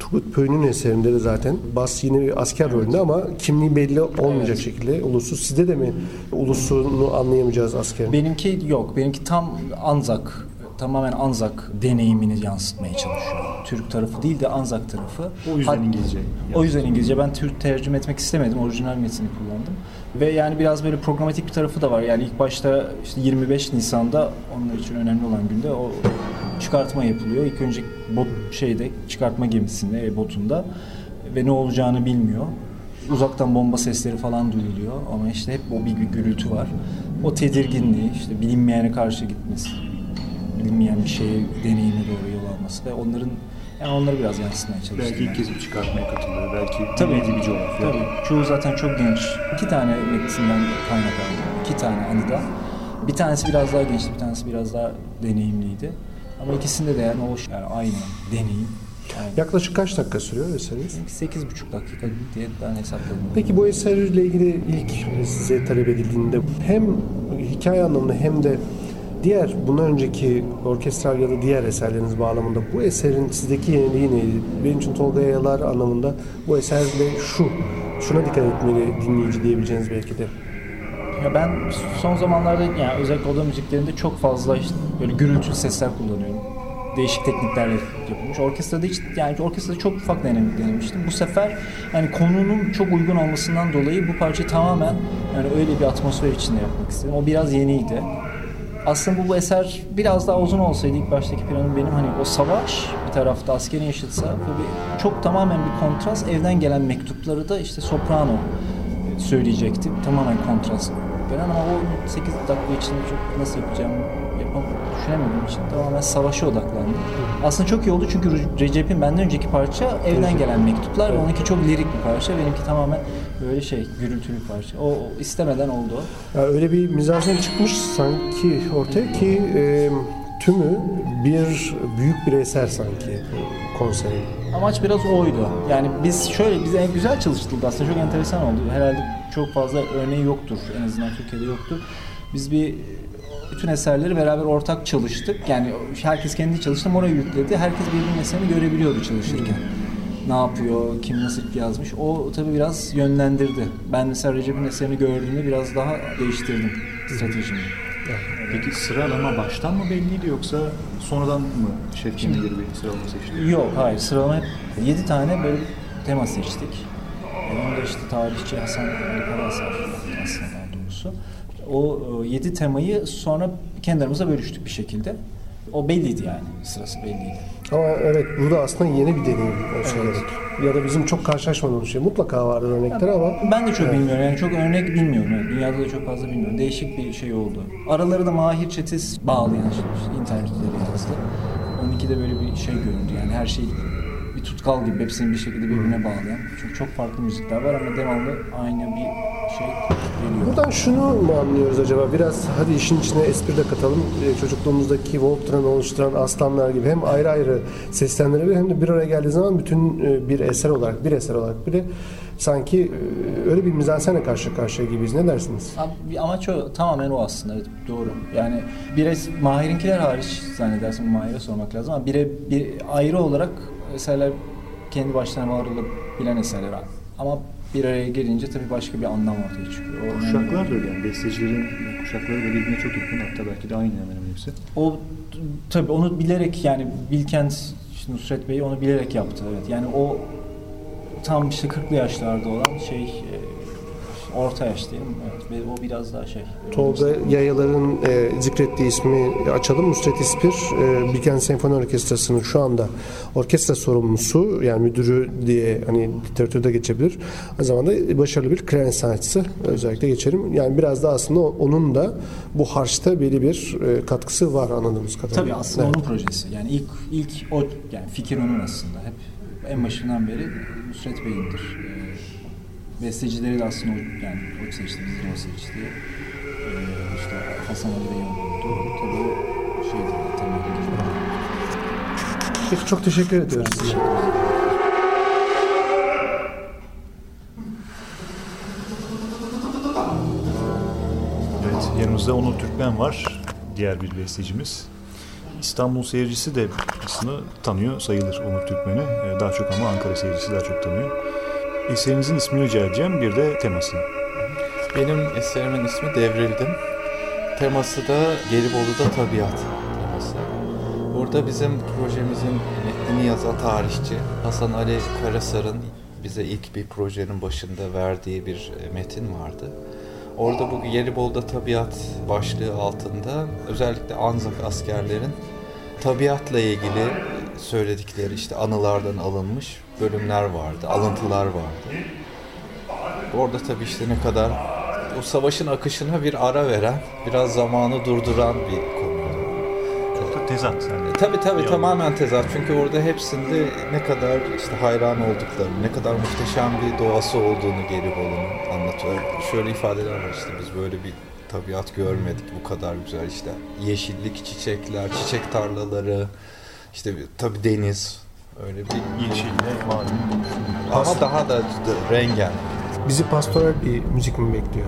Turgut Pöy'ün eserinde de zaten Bas yine bir asker rolünde ama kimliği belli olmayacak şekilde ulusu. Sizde de mi ulusunu anlayamayacağız askerin? Benimki yok. Benimki tam Anzak tamamen Anzak deneyimini yansıtmaya çalışıyor. Türk tarafı değil de Anzak tarafı. O yüzden Hat- İngilizce. O yüzden İngilizce. Ben Türk tercüme etmek istemedim. Orijinal metni kullandım. Ve yani biraz böyle programatik bir tarafı da var. Yani ilk başta işte 25 Nisan'da onlar için önemli olan günde o çıkartma yapılıyor. İlk önce bot şeyde çıkartma gemisinde, e, botunda. ve ne olacağını bilmiyor. Uzaktan bomba sesleri falan duyuluyor ama işte hep o bir, gürültü var. O tedirginliği, işte bilinmeyene karşı gitmesi, bilinmeyen bir şeyi deneyime doğru yol alması ve onların yani onları biraz yansıtmaya çalıştım. Belki ilk kez bir çıkartmaya katılıyor. Belki Tabii. bilmediği bir coğrafya. Tabii. Çoğu zaten çok genç. İki tane metninden kaynak aldım. İki tane anıda. Bir tanesi biraz daha gençti, bir tanesi biraz daha deneyimliydi. Ama ikisinde de yani o yani aynı deneyim. Yani Yaklaşık kaç dakika sürüyor eseriniz? Sekiz buçuk dakika diye ben hesapladım. Peki bu eserle ilgili ilk size talep edildiğinde hem hikaye anlamında hem de diğer bundan önceki orkestral ya da diğer eserleriniz bağlamında bu eserin sizdeki yeniliği neydi? Benim için Tolga Yayalar anlamında bu eserle şu, şuna dikkat etmeli dinleyici diyebileceğiniz belki de. Ya ben son zamanlarda yani özellikle oda müziklerinde çok fazla işte böyle gürültülü sesler kullanıyorum. Değişik tekniklerle yapılmış. Orkestrada hiç yani orkestrada çok ufak denem, denemiştim. Bu sefer yani konunun çok uygun olmasından dolayı bu parçayı tamamen yani öyle bir atmosfer içinde yapmak istedim. O biraz yeniydi. Aslında bu, bu eser biraz daha uzun olsaydı ilk baştaki planım benim hani o savaş bir tarafta askeri yaşatsa bir, çok tamamen bir kontrast evden gelen mektupları da işte soprano söyleyecekti. Tamamen kontrast veren ama o 8 dakika içinde çok nasıl yapacağımı yapam düşünemediğim için tamamen savaşa odaklandım. Aslında çok iyi oldu çünkü Re- Recep'in benden önceki parça evden gelen mektuplar ve onunki çok lirik bir parça. Benimki tamamen böyle şey gürültülü bir parça. O, o istemeden oldu o. Ya öyle bir mizansen çıkmış sanki ortaya ki e, tümü bir büyük bir eser sanki konserin. Amaç biraz oydu. Yani biz şöyle bize en güzel çalıştırıldı aslında çok enteresan oldu. Herhalde çok fazla örneği yoktur en azından Türkiye'de yoktur. Biz bir bütün eserleri beraber ortak çalıştık. Yani herkes kendi çalıştı oraya yükledi. Herkes birbirinin eserini görebiliyordu çalışırken. Ne yapıyor, kim nasıl yazmış. O tabii biraz yönlendirdi. Ben mesela Recep'in eserini gördüğümde biraz daha değiştirdim stratejimi. Peki sıralama baştan mı belliydi yoksa sonradan mı Şevki'nin göre bir sıralama seçti? Yok hayır sıralama hep 7 tane böyle tema seçtik. Yani onu da işte tarihçi Hasan Ali Karasar aslında doğrusu. O 7 temayı sonra kendi aramızda bölüştük bir şekilde. O belliydi yani sırası belliydi. Ama evet bu da aslında yeni bir deneyim olsa gerek. Ya da bizim çok karşılaşmadığımız şey. Mutlaka vardır örnekler ama Ben de çok bilmiyorum yani çok örnek bilmiyorum. Evet. Dünyada da çok fazla bilmiyorum. Değişik bir şey oldu. Araları da Mahir Çetiz bağlayan şey, işte internet üzeri yazdı. Onunki de böyle bir şey göründü yani her şey bir tutkal gibi hepsini bir şekilde birbirine bağlayan. Çünkü çok farklı müzikler var ama devamlı aynı bir şey geliyor. Buradan şunu mu anlıyoruz acaba? Biraz hadi işin içine espri de katalım. Ee, Çocukluğumuzdaki Voltran'ı oluşturan aslanlar gibi hem ayrı ayrı seslendirebilir hem de bir araya geldiği zaman bütün e, bir eser olarak, bir eser olarak bile sanki e, öyle bir mizansenle karşı karşıya gibiyiz. Ne dersiniz? Abi, amaç o, tamamen o aslında evet doğru. Yani bire Mahir'inkiler hariç zannedersin Mahir'e sormak lazım ama bire bir ayrı olarak eserler kendi başlarına var olabilen eserler ama bir araya gelince tabii başka bir anlam ortaya çıkıyor. O. Kuşaklar da öyle yani. Bestecilerin kuşakları da birbirine çok yakın. Hatta belki de aynı hemen hemen hepsi. O tabii onu bilerek yani Bilkent işte Nusret Bey onu bilerek yaptı evet. Yani o tam işte 40'lı yaşlarda olan şey e, orta yaş diyelim. Evet. Ve o biraz daha şey. Tolga Yayalar'ın e, zikrettiği ismi açalım. Nusret İspir, e, Bilkent Senfoni Orkestrası'nın şu anda orkestra sorumlusu, yani müdürü diye hani literatürde geçebilir. Aynı zamanda başarılı bir klarnet sanatçısı özellikle geçelim. Yani biraz da aslında onun da bu harçta belli bir e, katkısı var anladığımız kadarıyla. Tabii aslında Evet. onun projesi. Yani ilk ilk o yani fikir onun aslında. Hep en başından beri Nusret Bey'indir. Bestecileri de aslında o, yani o seçti, bizi de o seçti. Ee, işte Hasan Ali Bey'in oldu. Tabii o şeydi, temelde. Peki çok teşekkür ediyoruz size. Evet, yanımızda Onur Türkmen var. Diğer bir bestecimiz. İstanbul seyircisi de aslında tanıyor sayılır Onur Türkmen'i. Ee, Daha çok ama Ankara seyircisi daha çok tanıyor. Eserinizin ismini rica edeceğim, bir de temasını. Benim eserimin ismi Devrildim. Teması da Gelibolu'da Tabiat teması. Burada bizim projemizin metnini yazan tarihçi Hasan Ali Karasar'ın bize ilk bir projenin başında verdiği bir e, metin vardı. Orada bu Gelibolu'da Tabiat başlığı altında özellikle Anzak askerlerin tabiatla ilgili söyledikleri işte anılardan alınmış bölümler vardı, alıntılar vardı. Orada tabii işte ne kadar o savaşın akışına bir ara veren, biraz zamanı durduran bir konuydu. Çok da tezat. Yani. Tabii tabii tamamen tezat. Çünkü orada hepsinde ne kadar işte hayran olduklarını, ne kadar muhteşem bir doğası olduğunu Gelibolu'nun anlatıyor. Şöyle ifadeler var işte biz böyle bir tabiat görmedik bu kadar güzel işte yeşillik, çiçekler, çiçek tarlaları, işte tabii deniz öyle bir Yeşille, mavinin ama daha da, rengen. Bizi pastoral bir müzik mi bekliyor?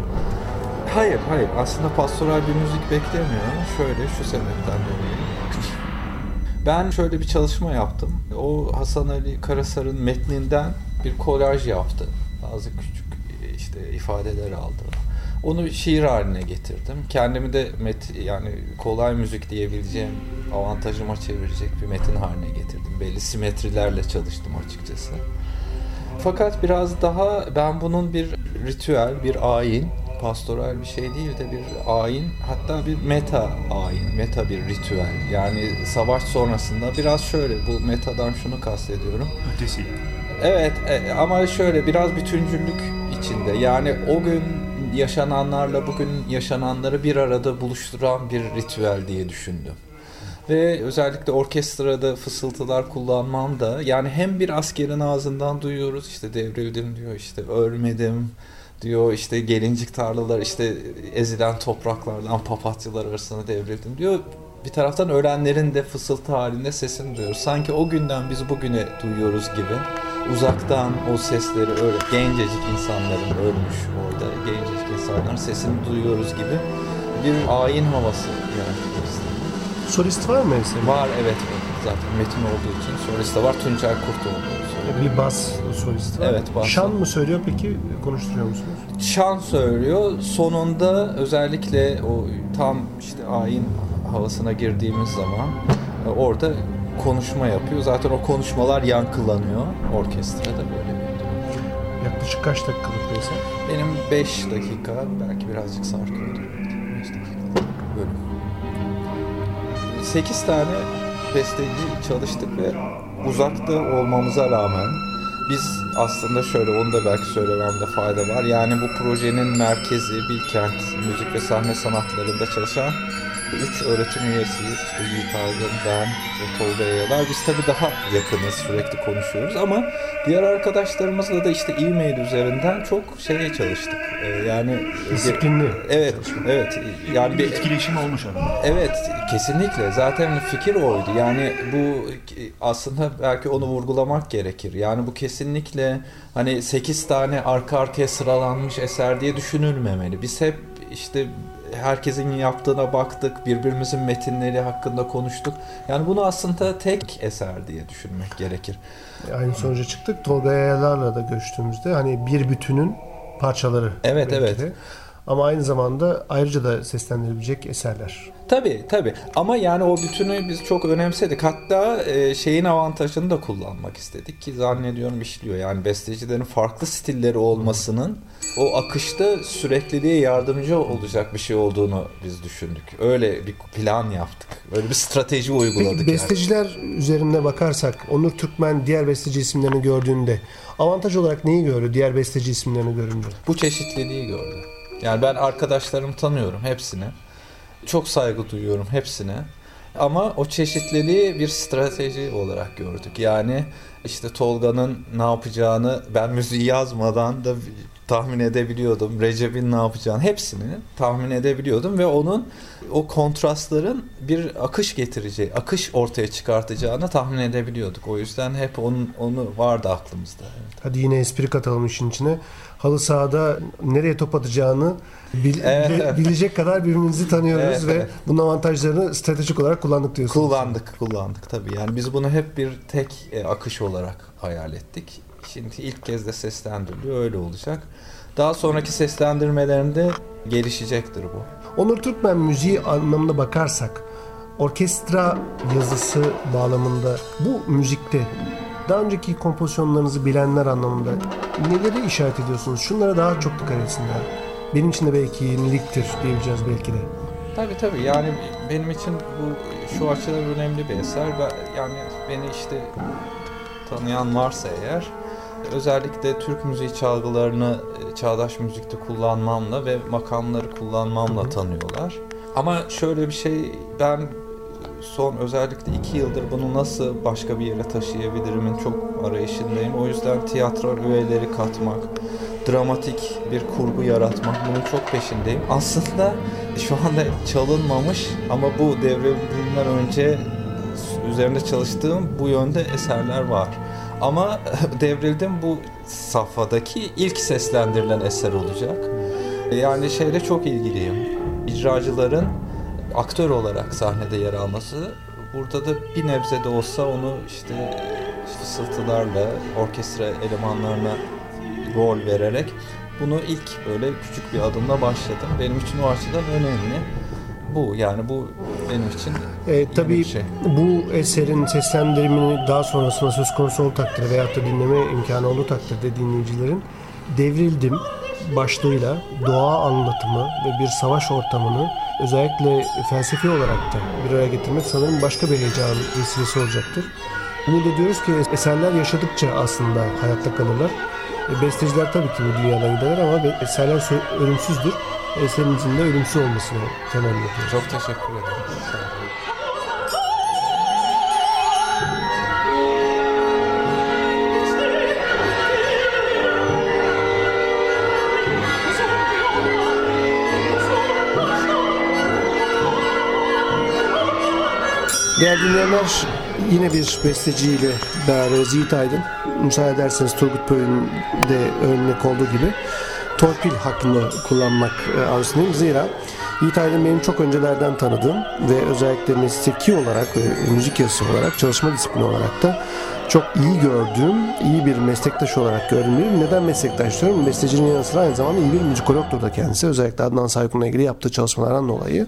Hayır, hayır. Aslında pastoral bir müzik beklemiyorum. Şöyle, şu sebepten dolayı. Ben şöyle bir çalışma yaptım. O Hasan Ali Karasar'ın metninden bir kolaj yaptı. Bazı küçük e, işte ifadeler aldı. Onu şiir haline getirdim. Kendimi de met yani kolay müzik diyebileceğim avantajıma çevirecek bir metin haline getirdim. Belli simetrilerle çalıştım açıkçası. Fakat biraz daha ben bunun bir ritüel, bir ayin, pastoral bir şey değil de bir ayin, hatta bir meta ayin, meta bir ritüel. Yani savaş sonrasında biraz şöyle, bu metadan şunu kastediyorum. ötesi. Evet e, ama şöyle biraz bütüncüllük içinde. Yani o gün yaşananlarla bugün yaşananları bir arada buluşturan bir ritüel diye düşündüm. Ve özellikle orkestrada fısıltılar kullanmam da yani hem bir askerin ağzından duyuyoruz işte devrildim diyor işte ölmedim diyor işte gelincik tarlalar işte ezilen topraklardan papatyalar arasında devrildim diyor. Bir taraftan ölenlerin de fısıltı halinde sesini duyuyoruz. Sanki o günden biz bugüne duyuyoruz gibi. Uzaktan o sesleri öyle gencecik insanların ölmüş orada gencecik insanların sesini duyuyoruz gibi bir ayin havası istedim. Solist var mı eserin? Var evet zaten metin olduğu için solist de var Tuncel Kurtoğlu. Bir bas solist var. Evet, bas. Şan mı söylüyor peki? Konuşturuyor musunuz? Şan söylüyor. Sonunda özellikle o tam işte ayin havasına girdiğimiz zaman e, orada konuşma yapıyor. Zaten o konuşmalar yankılanıyor orkestrada böyle bir durum. Yaklaşık kaç dakikalık eser? Benim 5 dakika belki birazcık sarkıyordu. 5 dakika bölüm. 8 tane besteci çalıştık ve uzakta olmamıza rağmen biz aslında şöyle onu da belki söylememde fayda var. Yani bu projenin merkezi Bilkent Müzik ve Sahne Sanatları'nda çalışan üç öğretim üyesiyiz. İşte Yiğit Aydın, ben ve Tolga Eyalar. Biz tabii daha yakınız, sürekli konuşuyoruz ama diğer arkadaşlarımızla da işte e-mail üzerinden çok şeye çalıştık. Ee, yani Disiplinli. Evet, evet. Yani bir Etkileşim olmuş arada. Evet kesinlikle zaten fikir oydu yani bu aslında belki onu vurgulamak gerekir yani bu kesinlikle hani 8 tane arka arkaya sıralanmış eser diye düşünülmemeli biz hep işte herkesin yaptığına baktık birbirimizin metinleri hakkında konuştuk yani bunu aslında tek eser diye düşünmek gerekir Aynı sonuca çıktık. Tolga Yayalar'la da görüştüğümüzde hani bir bütünün parçaları. Evet, evet. de. Ama aynı zamanda ayrıca da seslendirilecek eserler. Tabii tabii ama yani o bütünü biz çok önemsedik. Hatta e, şeyin avantajını da kullanmak istedik ki zannediyorum işliyor. Yani bestecilerin farklı stilleri olmasının o akışta sürekliliğe yardımcı olacak bir şey olduğunu biz düşündük. Öyle bir plan yaptık. Öyle bir strateji uyguladık. Peki yani. besteciler üzerinde bakarsak Onur Türkmen diğer besteci isimlerini gördüğünde avantaj olarak neyi gördü diğer besteci isimlerini görünce? Bu çeşitliliği gördü. Yani ben arkadaşlarımı tanıyorum hepsini. Çok saygı duyuyorum hepsine. Ama o çeşitliliği bir strateji olarak gördük. Yani işte Tolga'nın ne yapacağını ben müziği yazmadan da tahmin edebiliyordum. Recep'in ne yapacağını hepsini tahmin edebiliyordum ve onun o kontrastların bir akış getireceği, akış ortaya çıkartacağını tahmin edebiliyorduk. O yüzden hep onun onu vardı aklımızda. Evet. Hadi yine espri katalım işin içine. Halı sahada nereye top atacağını bil- Evet. bi- bilecek kadar birbirimizi tanıyoruz Evet, ve bunun avantajlarını stratejik olarak kullandık diyorsunuz. Kullandık, kullandık tabii. Yani biz bunu hep bir tek e, akış olarak hayal ettik. Şimdi ilk kez de seslendiriliyor, öyle olacak. Daha sonraki seslendirmelerinde gelişecektir bu. Onur Türkmen müziği anlamına bakarsak orkestra yazısı bağlamında bu müzikte daha önceki kompozisyonlarınızı bilenler anlamında neleri işaret ediyorsunuz? Şunlara daha çok dikkat etsinler. Benim için de belki yeniliktir diyebileceğiz belki de. Tabii tabii yani benim için bu şu açıdan önemli bir eser. Ben, yani beni işte tanıyan varsa eğer özellikle Türk müziği çalgılarını e, çağdaş müzikte kullanmamla ve makamları kullanmamla tanıyorlar. Ama şöyle bir şey ben son özellikle iki yıldır bunu nasıl başka bir yere taşıyabilirimin çok arayışındayım. O yüzden tiyatro öğeleri katmak, dramatik bir kurgu yaratmak bunun çok peşindeyim. Aslında şu anda çalınmamış ama bu devrimden önce üzerinde çalıştığım bu yönde eserler var. Ama devrildim bu safhadaki ilk seslendirilen eser olacak. Yani şeyle çok ilgiliyim. İcracıların aktör olarak sahnede yer alması. Burada da bir nebze de olsa onu işte fısıltılarla, orkestra elemanlarına rol vererek bunu ilk böyle küçük bir adımla başladım. Benim için o açıdan önemli. Bu yani bu benim için E, tabii şey. bu eserin seslendirimini daha sonrasında söz konusu olduğu takdirde veyahut da dinleme imkanı olduğu takdirde dinleyicilerin devrildim başlığıyla doğa anlatımı ve bir savaş ortamını özellikle felsefi olarak da bir araya getirmek sanırım başka bir heyecan vesilesi olacaktır. Bunu da diyoruz ki eserler yaşadıkça aslında hayatta kalırlar. E, besteciler tabii ki bu dünyadan giderler ama eserler ölümsüzdür. Eserimizin de ölümsüz olmasını temenni ediyoruz. Çok teşekkür ederim. Değerli dinleyenler yine bir besteciyle beraberiz Yiğit Aydın. Müsaade ederseniz Turgut Bey'in de örnek olduğu gibi torpil hakkını kullanmak e, arzusundayım. Zira Yiğit Aydın benim çok öncelerden tanıdığım ve özellikle mesleki olarak ve müzik yazısı olarak çalışma disiplini olarak da çok iyi gördüğüm, iyi bir meslektaş olarak gördüğüm. Neden meslektaş diyorum? Bestecinin yanı sıra aynı zamanda iyi bir müzikologdur da kendisi. Özellikle Adnan Saykun'la ilgili yaptığı çalışmalardan dolayı.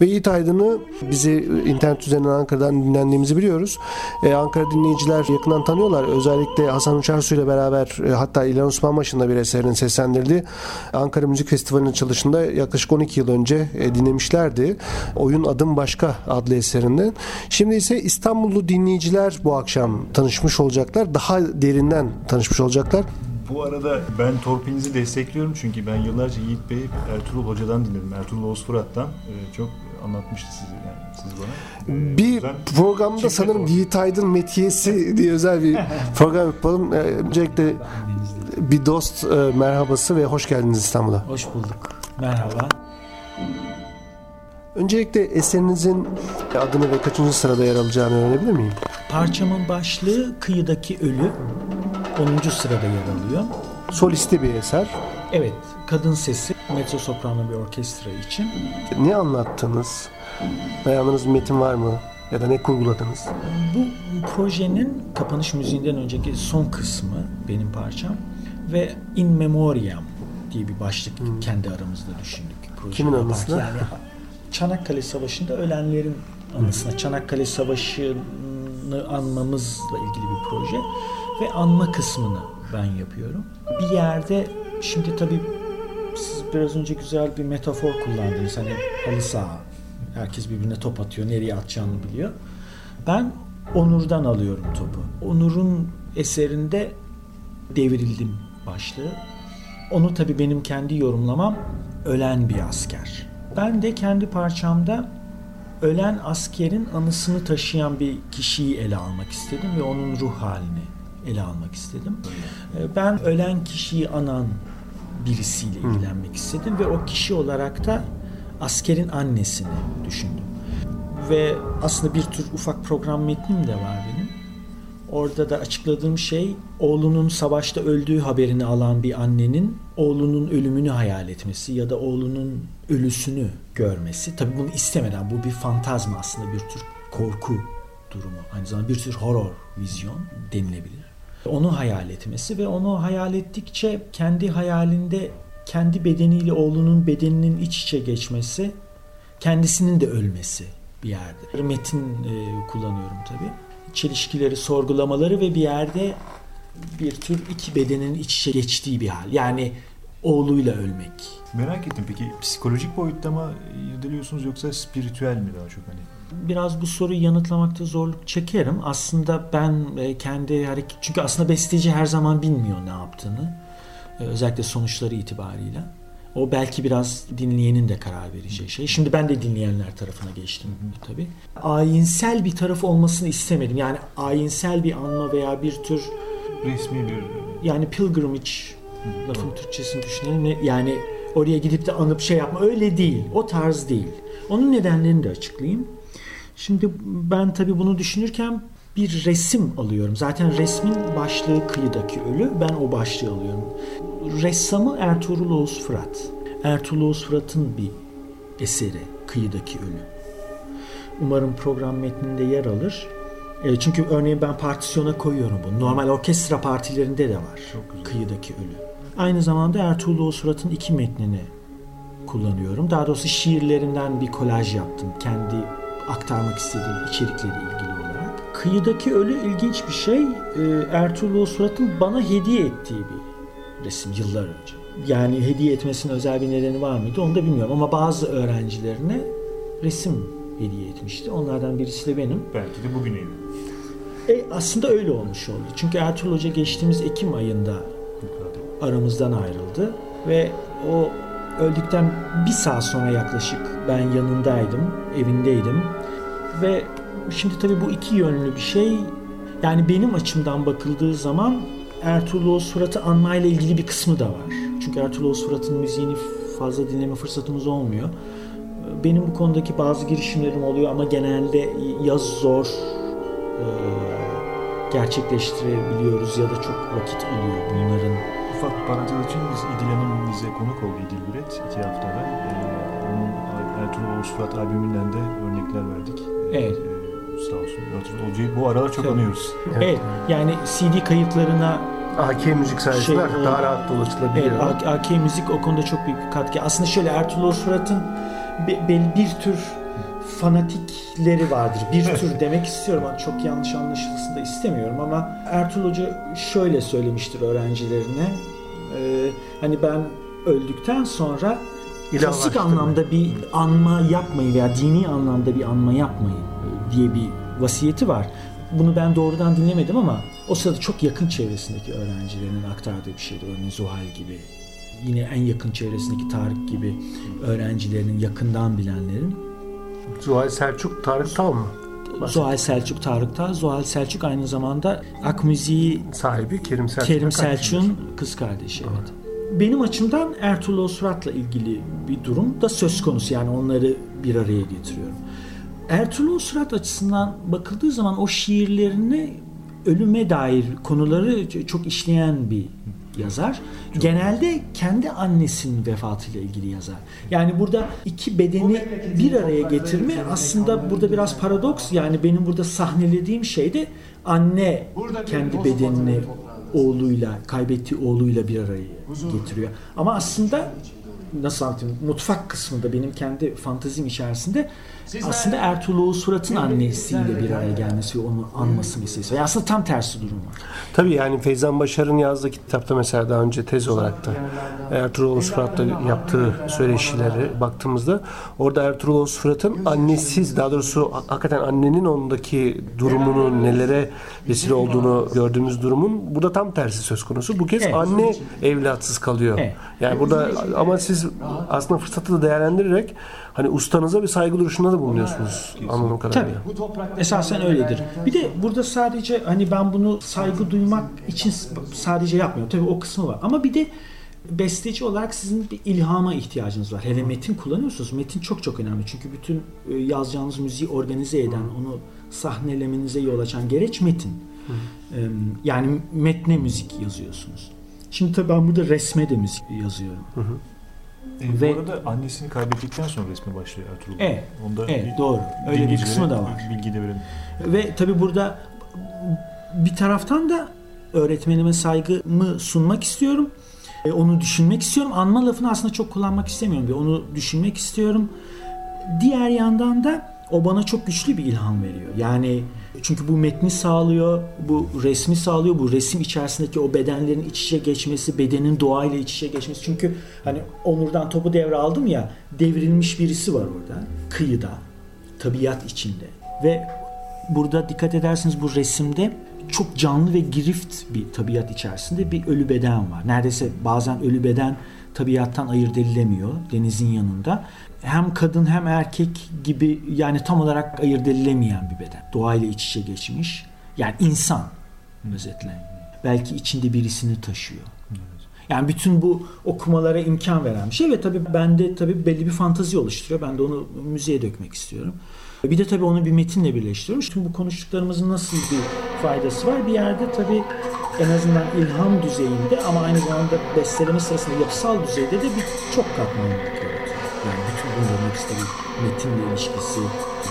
Ve Yiğit Aydın'ı bizi internet üzerinden Ankara'dan dinlendiğimizi biliyoruz. Ee, Ankara dinleyiciler yakından tanıyorlar. Özellikle Hasan Uçarsu ile beraber e, hatta İlhan Osmanbaşı'nda bir eserin seslendirdiği Ankara Müzik Festivali'nin açılışında yaklaşık 12 yıl önce e, dinlemişlerdi. Oyun Adım Başka adlı eserinden. Şimdi ise İstanbullu dinleyiciler bu akşam tanışmış olacaklar. Daha derinden tanışmış olacaklar. Bu arada ben torpilinizi destekliyorum çünkü ben yıllarca Yiğit Bey Ertuğrul Hoca'dan dinledim. Ertuğrul Osfırat'tan Ee, çok anlatmıştı sizi yani siz bana. Ee, o Bir yüzden programda sanırım. Yiğit Aydın metiyesi diye özel bir program yapalım. Ee, Öncelikle bir dost e, merhabası ve hoş geldiniz İstanbul'a. Hoş bulduk. Merhaba. Öncelikle eserinizin adını ve kaçıncı sırada yer alacağını öğrenebilir miyim? Parçamın başlığı Kıyıdaki Ölü 10. sırada yer alıyor. Solisti bir eser. Evet, kadın sesi mezzo soprano bir orkestra için. Ne anlattınız? Dayandığınız bir metin var mı? Ya da ne kurguladınız? Bu projenin kapanış müziğinden önceki son kısmı benim parçam ve In Memoriam diye bir başlık kendi aramızda düşündük. proje Kimin anısına? Yani Çanakkale Savaşı'nda ölenlerin anısına. Çanakkale Savaşı'nı anmamızla ilgili bir proje ve anma kısmını ben yapıyorum. Bir yerde şimdi tabii siz biraz önce güzel bir metafor kullandınız. Hani halı saha. Herkes birbirine top atıyor. Nereye atacağını biliyor. Ben Onur'dan alıyorum topu. Onur'un eserinde devrildim başlığı. Onu tabii benim kendi yorumlamam ölen bir asker. Ben de kendi parçamda ölen askerin anısını taşıyan bir kişiyi ele almak istedim ve onun ruh halini ele almak istedim. Ee, Ben ölen kişiyi anan birisiyle ilgilenmek istedim ve o kişi olarak da askerin annesini düşündüm. Ve aslında bir tür ufak program metnim de var benim. Orada da açıkladığım şey oğlunun savaşta öldüğü haberini alan bir annenin oğlunun ölümünü hayal etmesi ya da oğlunun ölüsünü görmesi. Tabii bunu istemeden bu bir fantazma aslında bir tür korku durumu. Aynı zamanda bir tür horror vizyon denilebilir. Onu hayal etmesi ve onu hayal ettikçe kendi hayalinde kendi bedeniyle oğlunun bedeninin iç içe geçmesi, kendisinin de ölmesi bir yerde. Metin e, kullanıyorum tabii. Çelişkileri sorgulamaları ve bir yerde bir tür iki bedenin iç içe geçtiği bir hal. Yani oğluyla ölmek. Merak ettim peki psikolojik boyutta mı irdeliyorsunuz yoksa spiritüel mi daha çok hani? Biraz bu soruyu yanıtlamakta zorluk çekerim. Aslında ben e, kendi hareket... Çünkü aslında besteci her zaman bilmiyor ne yaptığını. E, Özellikle sonuçları itibarıyla. O belki biraz dinleyenin de karar vereceği şey. Şimdi ben de dinleyenler tarafına geçtim tabii. Ayinsel bir tarafı olmasını istemedim. Yani ayinsel bir anma veya bir tür Resmi bir yani pilgrimage lafın Türkçesini düşünelim. Ne- Yani oraya gidip de anıp şey yapma öyle değil. O tarz değil. Onun nedenlerini de açıklayayım. Şimdi ben tabii bunu düşünürken bir resim alıyorum. Zaten resmin başlığı kıyıdaki ölü. Ben o başlığı alıyorum. Ressamı Ertuğrul Oğuz Fırat. Ertuğrul Oğuz Fırat'ın bir eseri kıyıdaki ölü. Umarım program metninde yer alır. E, çünkü örneğin ben partisyona koyuyorum bunu. Normal orkestra partilerinde de var. Kıyıdaki ölü. Aynı zamanda Ertuğrul Oğuz iki metnini kullanıyorum. Daha doğrusu şiirlerinden bir kolaj yaptım. Kendi aktarmak istediğim içerikleri ilgili olarak. Kıyıdaki ölü ilginç bir şey. Ee, Ertuğrul Oğuz bana hediye ettiği bir resim yıllar önce. Yani hediye etmesinin özel bir nedeni var mıydı onu da bilmiyorum. Ama bazı öğrencilerine resim hediye etmişti. Onlardan birisi de benim. belki de bugüneydi. E, aslında öyle olmuş oldu. Çünkü Ertuğrul Hoca geçtiğimiz Ekim ayında aramızdan ayrıldı ve o öldükten bir saat sonra yaklaşık ben yanındaydım, evindeydim ve şimdi tabii bu iki yönlü bir şey. Yani benim açımdan bakıldığı zaman Ertuğrul Oğuz Fırat'ı anmayla ilgili bir kısmı da var. Çünkü Ertuğrul Oğuz Fırat'ın müziğini fazla dinleme fırsatımız olmuyor. Benim bu konudaki bazı girişimlerim oluyor ama genelde ya zor e, gerçekleştirebiliyoruz ya da çok vakit alıyor bunların. Ufak parantez için biz İdil Hanım bize konuk oldu İdil Güret iki hafta evvel. Ee, onun Ertuğrul Oğuz Fırat albümünden de örnekler verdik. Ee, Evet. e, sağ olsun. Ertuğrul Hoca'yı bu aralar çok Tabii. anıyoruz. Evet. yani CD kayıtlarına AK müzik sayesinde Şey, daha o- rahat dolaşılabiliyor. Evet, AK, AK Müzik o konuda çok büyük bir katkı. Aslında şöyle Ertuğrul Oğuz Fırat'ın belli bir tür fanatikleri vardır. Bir tür demek istiyorum ama çok yanlış anlaşılsın da istemiyorum ama Ertuğrul Hoca şöyle söylemiştir öğrencilerine. Ee, hani ben öldükten sonra klasik anlamda bir anma yapmayın veya dini anlamda bir anma yapmayın diye bir vasiyeti var. Bunu ben doğrudan dinlemedim ama o sırada çok yakın çevresindeki öğrencilerinin aktardığı bir şeydi. Örneğin Zuhal gibi. Yine en yakın çevresindeki Tarık gibi öğrencilerinin yakından bilenlerin. Zuhal Selçuk, Tarık Tal mı? Zuhal Selçuk Tarık'ta. Zuhal Selçuk aynı zamanda Ak Müziği Sahibi Kerim Selçuk. Kerim Selçuk'un kız kardeşi evet. Benim açımdan Ertuğrul Oğuz Fırat'la ilgili bir durum da söz konusu. Yani onları bir araya getiriyorum. Ertuğrul Oğuz Fırat açısından bakıldığı zaman o şiirlerini ölüme dair konuları çok işleyen bir yazar. Genelde kendi annesinin vefatıyla ilgili yazar. Yani burada iki bedeni bir araya getirme aslında burada biraz paradoks. Yani benim burada sahnelediğim şey de anne kendi bedenini oğluyla, kaybettiği oğluyla bir araya getiriyor. Ama aslında nasıl anlatayım mutfak kısmında benim kendi fantazim içerisinde aslında Ertuğrul Oğuz Fırat'ın annesiyle bir araya gelmesi ve onu anması meselesi. Ve aslında tam tersi durum var. Tabii yani Feyzan Başar'ın yazdığı kitapta mesela daha önce tez olarak da Ertuğrul Oğuz Fırat'la yaptığı söyleşileri baktığımızda orada Ertuğrul Oğuz Fırat'ın annesiz daha doğrusu hakikaten annenin ondaki durumunun nelere vesile olduğunu gördüğümüz durumun burada tam tersi söz konusu. Bu kez Evet. anne evlatsız kalıyor. Evet. Yani burada ama siz aslında fırsatı da değerlendirerek hani ustanıza bir saygı duruşunda da bulunuyorsunuz anladığım kadarıyla. Esasen öyledir. Bir de burada sadece hani ben bunu saygı duymak için sadece yapmıyorum. Tabii o kısmı var. Ama bir de besteci olarak sizin bir ilhama ihtiyacınız var. Hele metin kullanıyorsunuz. Metin çok çok önemli. Çünkü bütün e, yazacağınız müziği organize eden, onu sahnelemenize yol açan gereç metin. Yani metne müzik yazıyorsunuz. Şimdi tabii ben burada resme de müzik yazıyorum. E, Ve- Bu arada annesini kaybettikten sonra resme başlıyor Ertuğrul. Evet, Onda evet, bir doğru. Öyle bir kısmı da var. Bilgi de verelim. Ve tabii burada bir taraftan da öğretmenime saygımı sunmak istiyorum. E, Onu düşünmek istiyorum. Anma lafını aslında çok kullanmak istemiyorum. Bir Onu düşünmek istiyorum. Diğer yandan da o bana çok güçlü bir ilham veriyor. Yani çünkü bu metni sağlıyor, bu resmi sağlıyor, bu resim içerisindeki o bedenlerin iç içe geçmesi, bedenin doğayla iç içe geçmesi. Çünkü hani Onur'dan topu devraldım ya, devrilmiş birisi var orada, kıyıda, tabiat içinde. Ve burada dikkat ederseniz bu resimde çok canlı ve girift bir tabiat içerisinde bir ölü beden var. Neredeyse bazen ölü beden tabiattan ayırt edilemiyor denizin yanında. Hem kadın hem erkek gibi yani tam olarak ayırt edilemeyen bir beden. Doğayla iç içe geçmiş. Yani insan özetle. Belki içinde birisini taşıyor. Yani bütün bu okumalara imkan veren bir şey ve tabii bende tabii belli bir fantazi oluşturuyor. Ben de onu müziğe dökmek istiyorum. Bir de tabii onu bir metinle birleştiriyorum. Tüm bu konuştuklarımızın nasıl bir faydası var? Bir yerde tabii en azından ilham düzeyinde ama aynı zamanda besteleme sırasında yapısal düzeyde de bir çok katmanlılık yaratıyor. Yani bütün bunların hepsi metinle ilişkisi,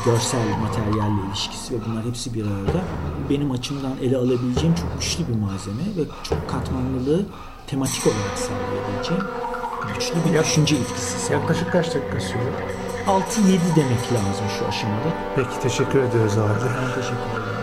görsel materyalle ilişkisi ve bunlar hepsi bir arada. Benim açımdan ele alabileceğim çok güçlü bir malzeme ve çok katmanlılığı tematik olarak sağlayabileceğim güçlü bir düşünce etkisi sağlıyor. Yaklaşık kaç dakika sürüyor? 6-7 demek lazım şu aşamada. Peki teşekkür ediyoruz halde. Ben teşekkür ederim.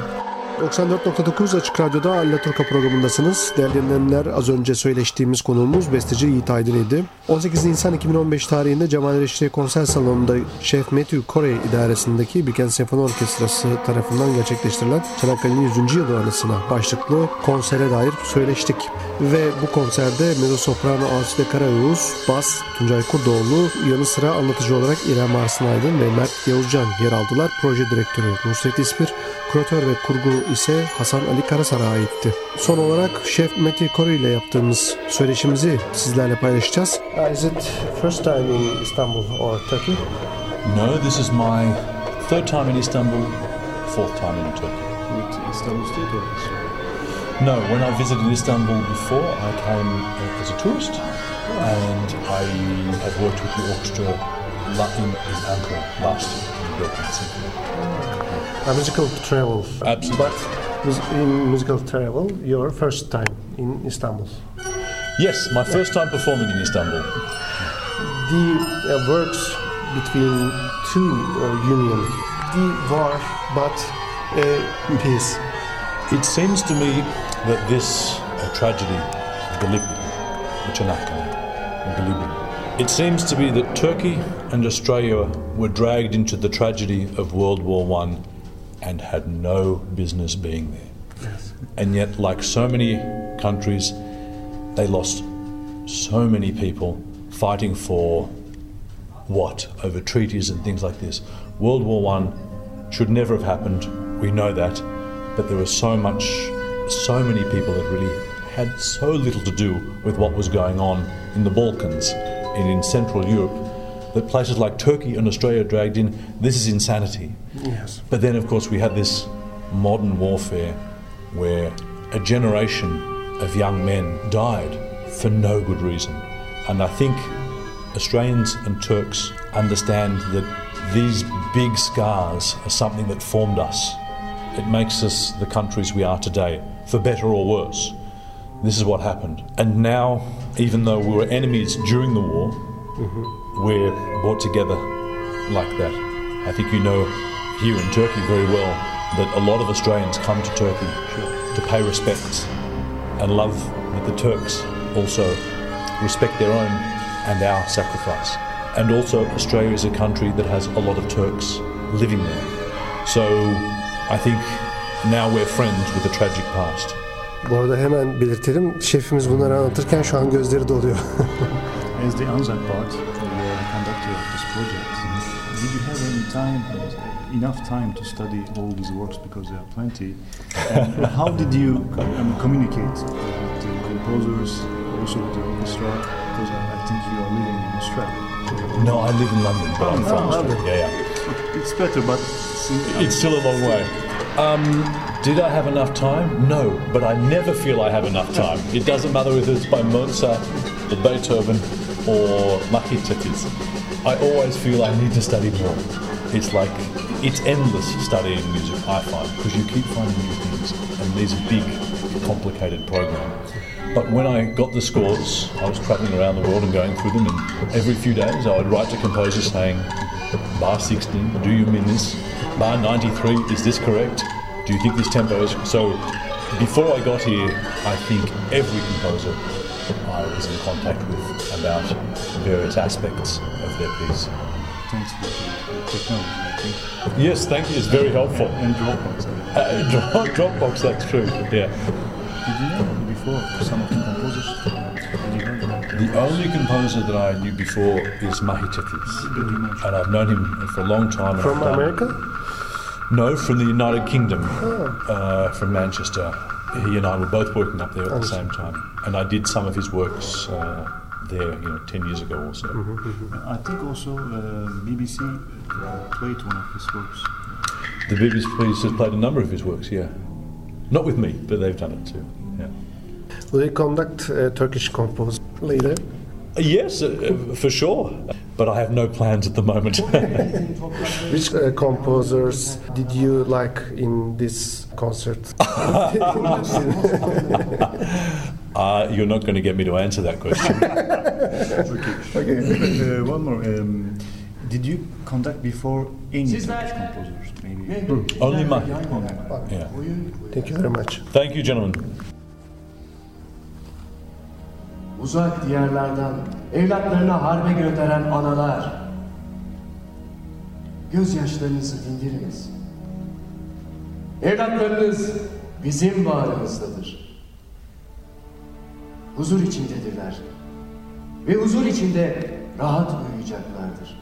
94.9 Açık Radyo'da Allaturka programındasınız. Değerli dinleyenler az önce söyleştiğimiz konuğumuz besteci Yiğit Aydın idi. 18 Nisan 2015 tarihinde Cemal Reşit'e konser salonunda Şef Matthew Corey idaresindeki Bilkent Senfoni Orkestrası tarafından gerçekleştirilen Çanakkale'nin 100. yılı anısına başlıklı konsere dair söyleştik. Ve bu konserde mezzo-soprano Asude Karayavuz, bas Tuncay Kurdoğlu, yanı sıra anlatıcı olarak İrem Arslan Aydın ve Mert Yavuzcan yer aldılar. Proje direktörü Nusret İspir, kuratör ve kurgu ise Hasan Ali Karasar'a aitti. Son olarak Şef Meti Kori ile yaptığımız söyleşimizi sizlerle paylaşacağız. İs it first time in Istanbul or Turkey? No, this is my third time in Istanbul, fourth time in Turkey. With Istanbul State Orchestra? No, when I visited Istanbul before, I came uh, as a tourist and I have worked with the orchestra in, Ankara last year in the Bilkent Symphony. A musical travel. Absolutely. But in musical travel, your first time in Istanbul. Yes, my first time performing in Istanbul. The uh, works between two uh, union, the war, but uh, peace. It seems to me that this uh, tragedy, Gallipoli, the Çanakkale, and Gallipoli, it seems to be that Turkey and Australia were dragged into the tragedy of World War One and had no business being there. And yet, like so many countries, they lost so many people fighting for what over treaties and things like this. World War One should never have happened. We know that, but there was so much, so many people that really had so little to do with what was going on in the Balkans and in Central Europe that places like Turkey and Australia dragged in. This is insanity. Yes. But then, of course, we had this modern warfare where a generation of young men died for no good reason. And I think Australians and Turks understand that these big scars are something that formed us. It makes us the countries we are today, for better or worse. This is what happened. And now, even though we were enemies during the war, mm-hmm. We're brought together like that. I think you know here in Turkey very well that a lot of Australians come to Turkey to pay respects and love that the Turks also respect their own and our sacrifice. And also, Australia is a country that has a lot of Turks living there. So I think now we're friends with a tragic past. Bu arada hemen belirtelim. Şefimiz bunları anlatırken şu an gözleri doluyor. As the Anzac part, time, enough time to study all these works because there are plenty? And how did you um, communicate with the composers, also with the orchestra? Because I think you are living in Australia. No, I live in London, but I'm Oh, from London. Australia. Yeah, yeah. It's better, but It's still a long way. Um, did I have enough time? No, but I never feel I have enough time. It doesn't matter whether it's by Mozart, or Beethoven, or Machiavelli. I always feel I need to study more. It's like it's endless studying music. I find because you keep finding new things, and these are big, complicated programs. But when I got the scores, I was travelling around the world and going through them, and every few days I would write to composers saying, Bar 16, do you mean this? Bar 93, is this correct? Do you think this tempo is so? Before I got here, I think every composer I was in contact with about various aspects of their piece. Thanks for the technology, I think. Yes, thank you. It's very helpful. And Dropbox. I mean. Uh, Dropbox, that's true. Yeah. Did you know before some of the composers? Did you know them? The only composer that I knew before is Mahitakis, and I've known him for a long time. From done- America? No, from the United Kingdom, Oh. uh, from Manchester. He and I were both working up there at the same time, and I did some of his works uh, there, you know, ten years ago or so. I think also uh, BBC played one of his works. The BBC Police has played a number of his works, yeah. Not with me, but they've done it too. Yeah. Will you conduct uh, Turkish compose later? Uh, Yes, uh, uh, for sure. But I have no plans at the moment. Which uh, composers did you like in this concert? uh, you're not going to get me to answer that question. okay. Uh, one more. Um, did you conduct before any Turkish composers? Maybe. Only Mahi. Yeah. Thank you very much. Thank you, gentlemen. Uzak diyarlardan evlatlarını harbe gönderen analar. Gözyaşlarınızı dindiriniz. Evlatlarınız bizim bağrımızdadır. Huzur içindedirler. Ve huzur içinde rahat uyuyacaklardır.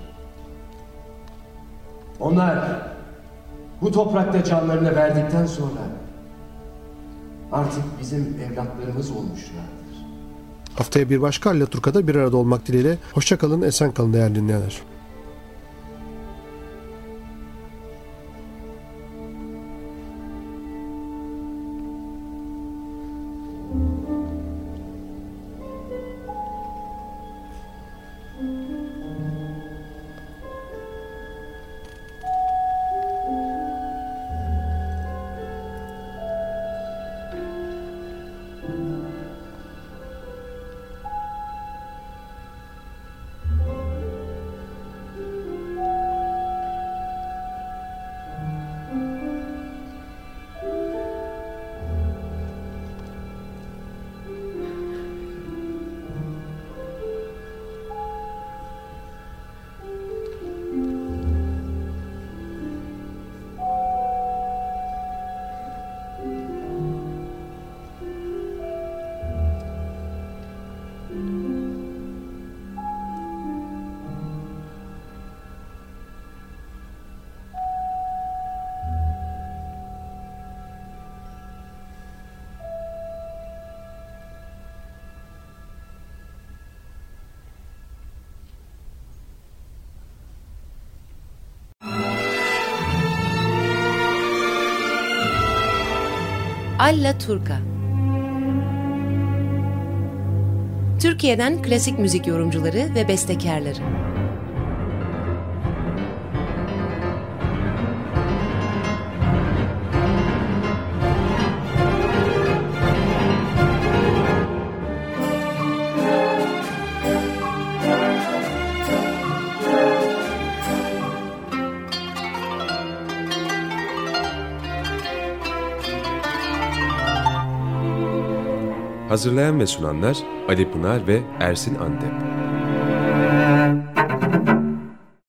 Onlar bu toprakta canlarını verdikten sonra artık bizim evlatlarımız olmuşlardır. Haftaya bir başka Allaturka'da bir arada olmak dileğiyle. Hoşçakalın, esen kalın değerli dinleyenler. Alla Turca Türkiye'den klasik müzik yorumcuları ve bestekarları. Hazırlayan ve sunanlar Ali Pınar ve Ersin Antep.